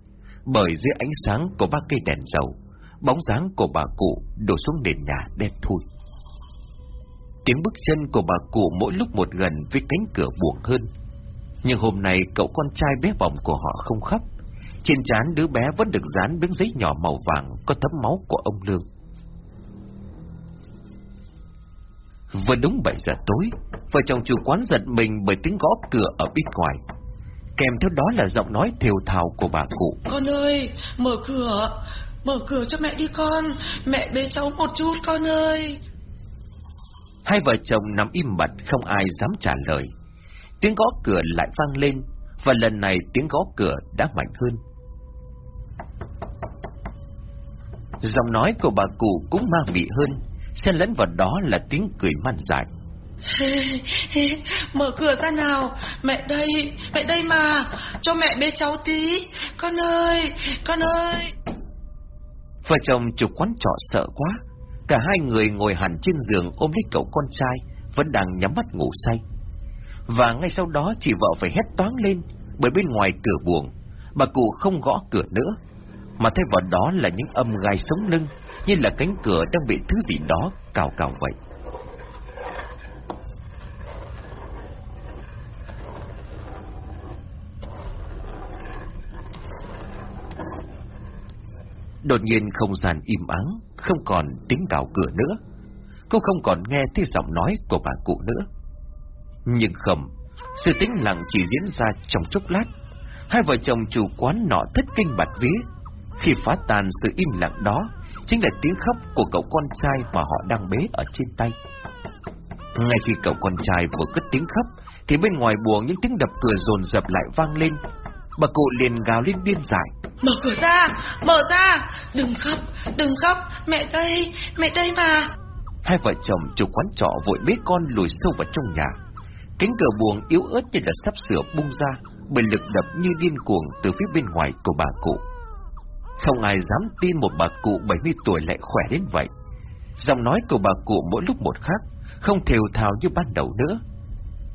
bởi dưới ánh sáng của ba cây đèn dầu, bóng dáng của bà cụ đổ xuống nền nhà đen thui. Tiếng bước chân của bà cụ mỗi lúc một gần với cánh cửa buồng hơn. Nhưng hôm nay cậu con trai bé bỏng của họ không khóc. Trên trán đứa bé vẫn được dán miếng giấy nhỏ màu vàng có thấm máu của ông Lương. Vừa đúng 7 giờ tối, vợ chồng chủ quán giật mình bởi tiếng gõ cửa ở bên ngoài. Kèm theo đó là giọng nói thều thào của bà cụ. Con ơi, mở cửa, mở cửa cho mẹ đi con, mẹ bế cháu một chút con ơi. Hai vợ chồng nằm im bặt không ai dám trả lời. Tiếng gõ cửa lại vang lên, và lần này tiếng gõ cửa đã mạnh hơn. Giọng nói của bà cụ cũng ma mị hơn, xen lẫn vào đó là tiếng cười man dại. Mở cửa ra nào, mẹ đây, mẹ đây mà, cho mẹ bế cháu tí, con ơi, con ơi. Vợ chồng chủ quán trọ sợ quá, cả hai người ngồi hẳn trên giường ôm lấy cậu con trai, vẫn đang nhắm mắt ngủ say. Và ngay sau đó chị vợ phải hét toáng lên, bởi bên ngoài cửa buồng, bà cụ không gõ cửa nữa, mà thay vào đó là những âm gai sống lưng, như là cánh cửa đang bị thứ gì đó cào cào vậy. Đột nhiên không gian im ắng, không còn tiếng cào cửa nữa. Cô không còn nghe thấy giọng nói của bà cụ nữa. Nhưng không, sự tĩnh lặng chỉ diễn ra trong chốc lát. Hai vợ chồng chủ quán nọ thất kinh bạt vía. Khi phá tan sự im lặng đó, chính là tiếng khóc của cậu con trai mà họ đang bế ở trên tay. Ngay khi cậu con trai vừa cất tiếng khóc, thì bên ngoài buồng những tiếng đập cửa dồn dập lại vang lên. Bà cụ liền gào lên điên dại. Mở cửa ra, mở ra, đừng khóc, đừng khóc, mẹ đây, mẹ đây mà. Hai vợ chồng chủ quán trọ vội bế con lùi sâu vào trong nhà. Cánh cửa buồng yếu ớt như là sắp sửa bung ra bởi lực đập như điên cuồng từ phía bên ngoài của bà cụ. Không ai dám tin một bà cụ 70 tuổi lại khỏe đến vậy. Giọng nói của bà cụ mỗi lúc một khác, không thều thào như ban đầu nữa.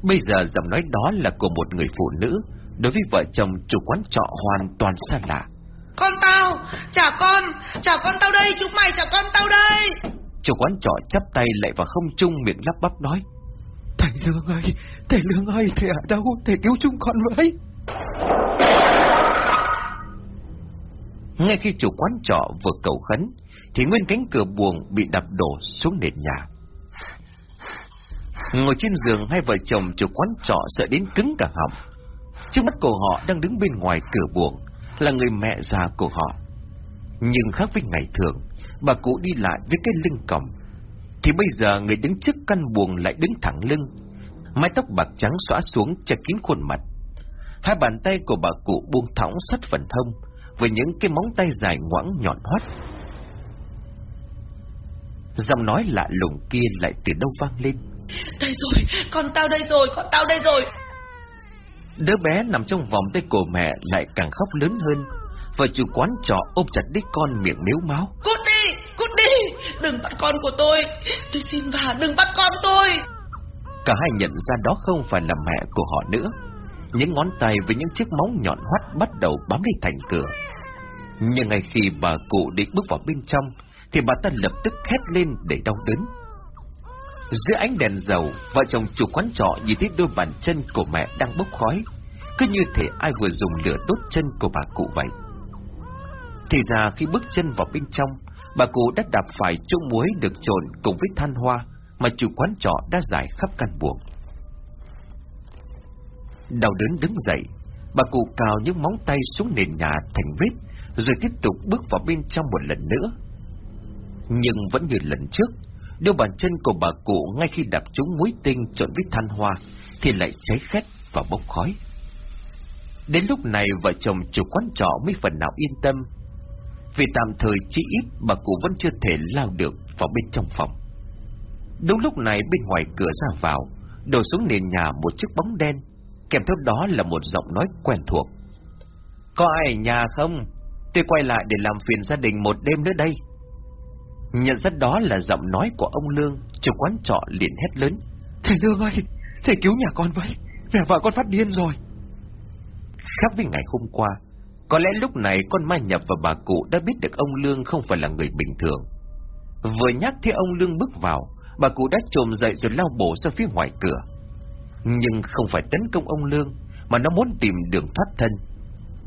Bây giờ giọng nói đó là của một người phụ nữ, đối với vợ chồng chủ quán trọ hoàn toàn xa lạ. Con tao, trả con, trả con tao đây, chúng mày trả con tao đây. Chủ quán trọ chắp tay lại vào không trung miệng lắp bắp nói. Thầy Lương ơi, thầy Lương ơi, thầy ở đâu, thầy cứu chúng con với. Ngay khi chủ quán trọ vừa cầu khấn, thì nguyên cánh cửa buồng bị đập đổ xuống nền nhà. Ngồi trên giường hai vợ chồng chủ quán trọ sợ đến cứng cả họng. Trước mắt của họ đang đứng bên ngoài cửa buồng là người mẹ già của họ. Nhưng khác với ngày thường, bà cụ đi lại với cái lưng còng. Thì bây giờ người đứng trước căn buồng lại đứng thẳng lưng, mái tóc bạc trắng xõa xuống che kín khuôn mặt. Hai bàn tay của bà cụ buông thõng sắt phần hông, với những cái móng tay dài ngoãng nhọn hoắt. Giọng nói lạ lùng kia lại từ đâu vang lên. Đây rồi, con tao đây rồi, con tao đây rồi. Đứa bé nằm trong vòng tay của mẹ lại càng khóc lớn hơn, và chủ quán trọ ôm chặt đích con miệng miếu máu. Cút đi, cút đi, đừng bắt con của tôi, tôi xin bà đừng bắt con tôi. Cả hai nhận ra đó không phải là mẹ của họ nữa. Những ngón tay với những chiếc móng nhọn hoắt bắt đầu bám lấy thành cửa. Nhưng ngay khi bà cụ định bước vào bên trong, thì bà ta lập tức hét lên để đau đớn. Dưới ánh đèn dầu, vợ chồng chủ quán trọ nhìn thấy đôi bàn chân của mẹ đang bốc khói, cứ như thể ai vừa dùng lửa đốt chân của bà cụ vậy. Thì ra khi bước chân vào bên trong, bà cụ đã đạp phải chỗ muối được trộn cùng với than hoa mà chủ quán trọ đã giải khắp căn buồng. Đau đớn đứng dậy, bà cụ cào những móng tay xuống nền nhà thành vết, rồi tiếp tục bước vào bên trong một lần nữa. Nhưng vẫn như lần trước, đôi bàn chân của bà cụ ngay khi đạp trúng muối tinh trộn với than hoa thì lại cháy khét và bốc khói. Đến lúc này vợ chồng chủ quán trọ mới phần nào yên tâm. Vì tạm thời chỉ ít bà cụ vẫn chưa thể lao được vào bên trong phòng. Đúng lúc này bên ngoài cửa ra vào, đổ xuống nền nhà một chiếc bóng đen, kèm theo đó là một giọng nói quen thuộc. Có ai ở nhà không? Tôi quay lại để làm phiền gia đình một đêm nữa đây. Nhận ra đó là giọng nói của ông Lương, chủ quán trọ liền hét lớn. Thầy Lương ơi, thầy cứu nhà con với, mẹ vợ con phát điên rồi. Khác với ngày hôm qua, có lẽ lúc này con Mai Nhập và bà cụ đã biết được ông Lương không phải là người bình thường. Vừa nhắc thấy ông Lương bước vào, bà cụ đã trồm dậy rồi lao bổ ra phía ngoài cửa. Nhưng không phải tấn công ông Lương, mà nó muốn tìm đường thoát thân.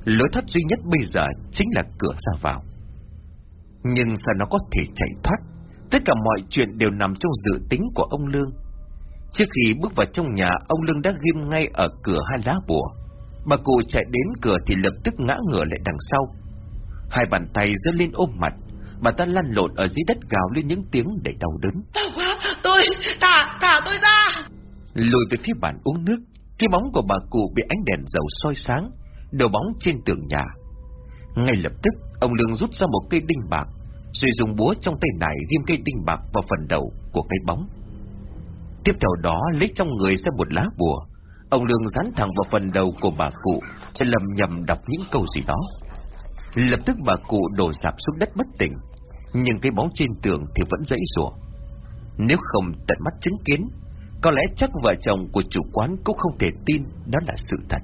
Lối thoát duy nhất bây giờ chính là cửa ra vào. Nhưng sao nó có thể chạy thoát? Tất cả mọi chuyện đều nằm trong dự tính của ông Lương. Trước khi bước vào trong nhà, ông Lương đã ghim ngay ở cửa hai lá bùa. Bà cụ chạy đến cửa thì lập tức ngã ngửa lại đằng sau. Hai bàn tay giơ lên ôm mặt, bà ta lăn lộn ở dưới đất gào lên những tiếng để đau đớn. Đau quá, tôi, thả, thả tôi ra. Lùi về phía bàn uống nước, cái bóng của bà cụ bị ánh đèn dầu soi sáng, đầu bóng trên tường nhà. Ngay lập tức, ông Lương rút ra một cây đinh bạc, rồi dùng búa trong tay nải ghim cây đinh bạc vào phần đầu của cái bóng. Tiếp theo đó lấy trong người ra một lá bùa, ông Lương dán thẳng vào phần đầu của bà cụ, sẽ lầm nhầm đọc những câu gì đó. Lập tức bà cụ đổ sạp xuống đất bất tỉnh, nhưng cái bóng trên tường thì vẫn dãy rủa. Nếu không tận mắt chứng kiến, có lẽ chắc vợ chồng của chủ quán cũng không thể tin đó là sự thật.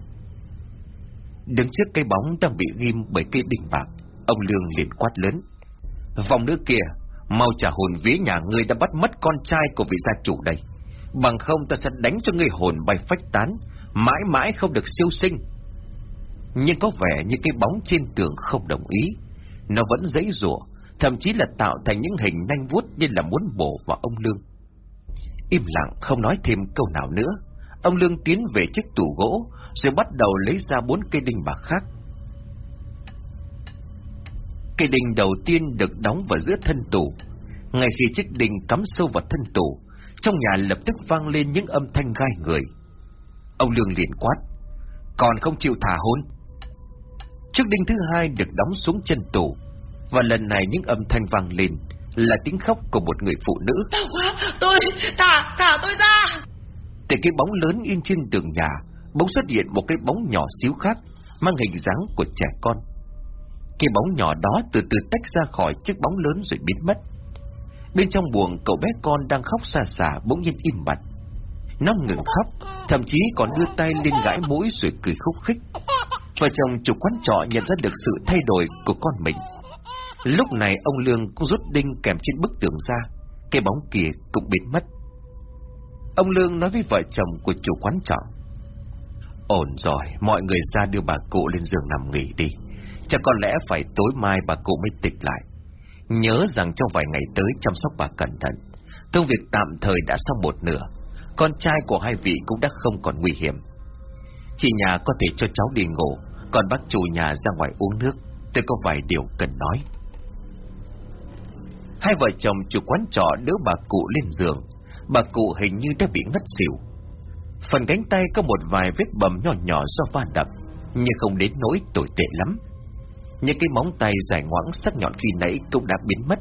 Đứng trước cây bóng đang bị ghim bởi cây đinh bạc, ông Lương liền quát lớn. Vòng nữa kìa, mau trả hồn vía nhà ngươi đã bắt mất con trai của vị gia chủ đây. Bằng không ta sẽ đánh cho ngươi hồn bay phách tán, mãi mãi không được siêu sinh. Nhưng có vẻ như cái bóng trên tường không đồng ý. Nó vẫn dãy rủa, thậm chí là tạo thành những hình nhanh vuốt như là muốn bổ vào ông Lương. Im lặng không nói thêm câu nào nữa, ông Lương tiến về chiếc tủ gỗ, rồi bắt đầu lấy ra bốn cây đinh bạc khác. Cây đinh đầu tiên được đóng vào giữa thân tủ. Ngay khi chiếc đinh cắm sâu vào thân tủ, trong nhà lập tức vang lên những âm thanh gai người. Ông Lương liền quát, còn không chịu thả hôn. Chiếc đinh thứ hai được đóng xuống chân tủ, và lần này những âm thanh vang lên là tiếng khóc của một người phụ nữ. Đau quá, tôi, thả, thả tôi ra. Từ cái bóng lớn in trên tường nhà, bỗng xuất hiện một cái bóng nhỏ xíu khác, mang hình dáng của trẻ con. Cái bóng nhỏ đó từ từ tách ra khỏi chiếc bóng lớn rồi biến mất. Bên trong buồng cậu bé con đang khóc xa xả bỗng nhiên im bặt. Nó ngừng khóc, thậm chí còn đưa tay lên gãi mũi rồi cười khúc khích. Vợ chồng chủ quán trọ nhận ra được sự thay đổi của con mình. Lúc này ông Lương cũng rút đinh kèm trên bức tường ra, cái bóng kia cũng biến mất. Ông Lương nói với vợ chồng của chủ quán trọ. Ổn rồi, mọi người ra đưa bà cụ lên giường nằm nghỉ đi. Chắc có lẽ phải tối mai bà cụ mới tịch lại. Nhớ rằng trong vài ngày tới chăm sóc bà cẩn thận. Công việc tạm thời đã xong một nửa. Con trai của hai vị cũng đã không còn nguy hiểm. Chị nhà có thể cho cháu đi ngủ, còn bác chủ nhà ra ngoài uống nước. Tôi có vài điều cần nói. Hai vợ chồng chủ quán trọ đỡ bà cụ lên giường. Bà cụ hình như đã bị ngất xỉu. Phần cánh tay có một vài vết bầm nhỏ nhỏ do va đập, nhưng không đến nỗi tồi tệ lắm. Những cái móng tay dài ngoãng sắc nhọn khi nãy cũng đã biến mất.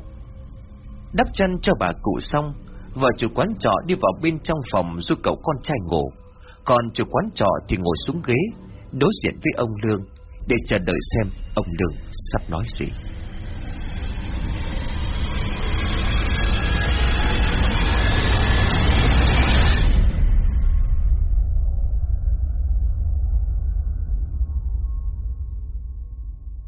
Đắp chân cho bà cụ xong, vợ chủ quán trọ đi vào bên trong phòng giúp cậu con trai ngủ. Còn chủ quán trọ thì ngồi xuống ghế, đối diện với ông Lương, để chờ đợi xem ông Lương sắp nói gì.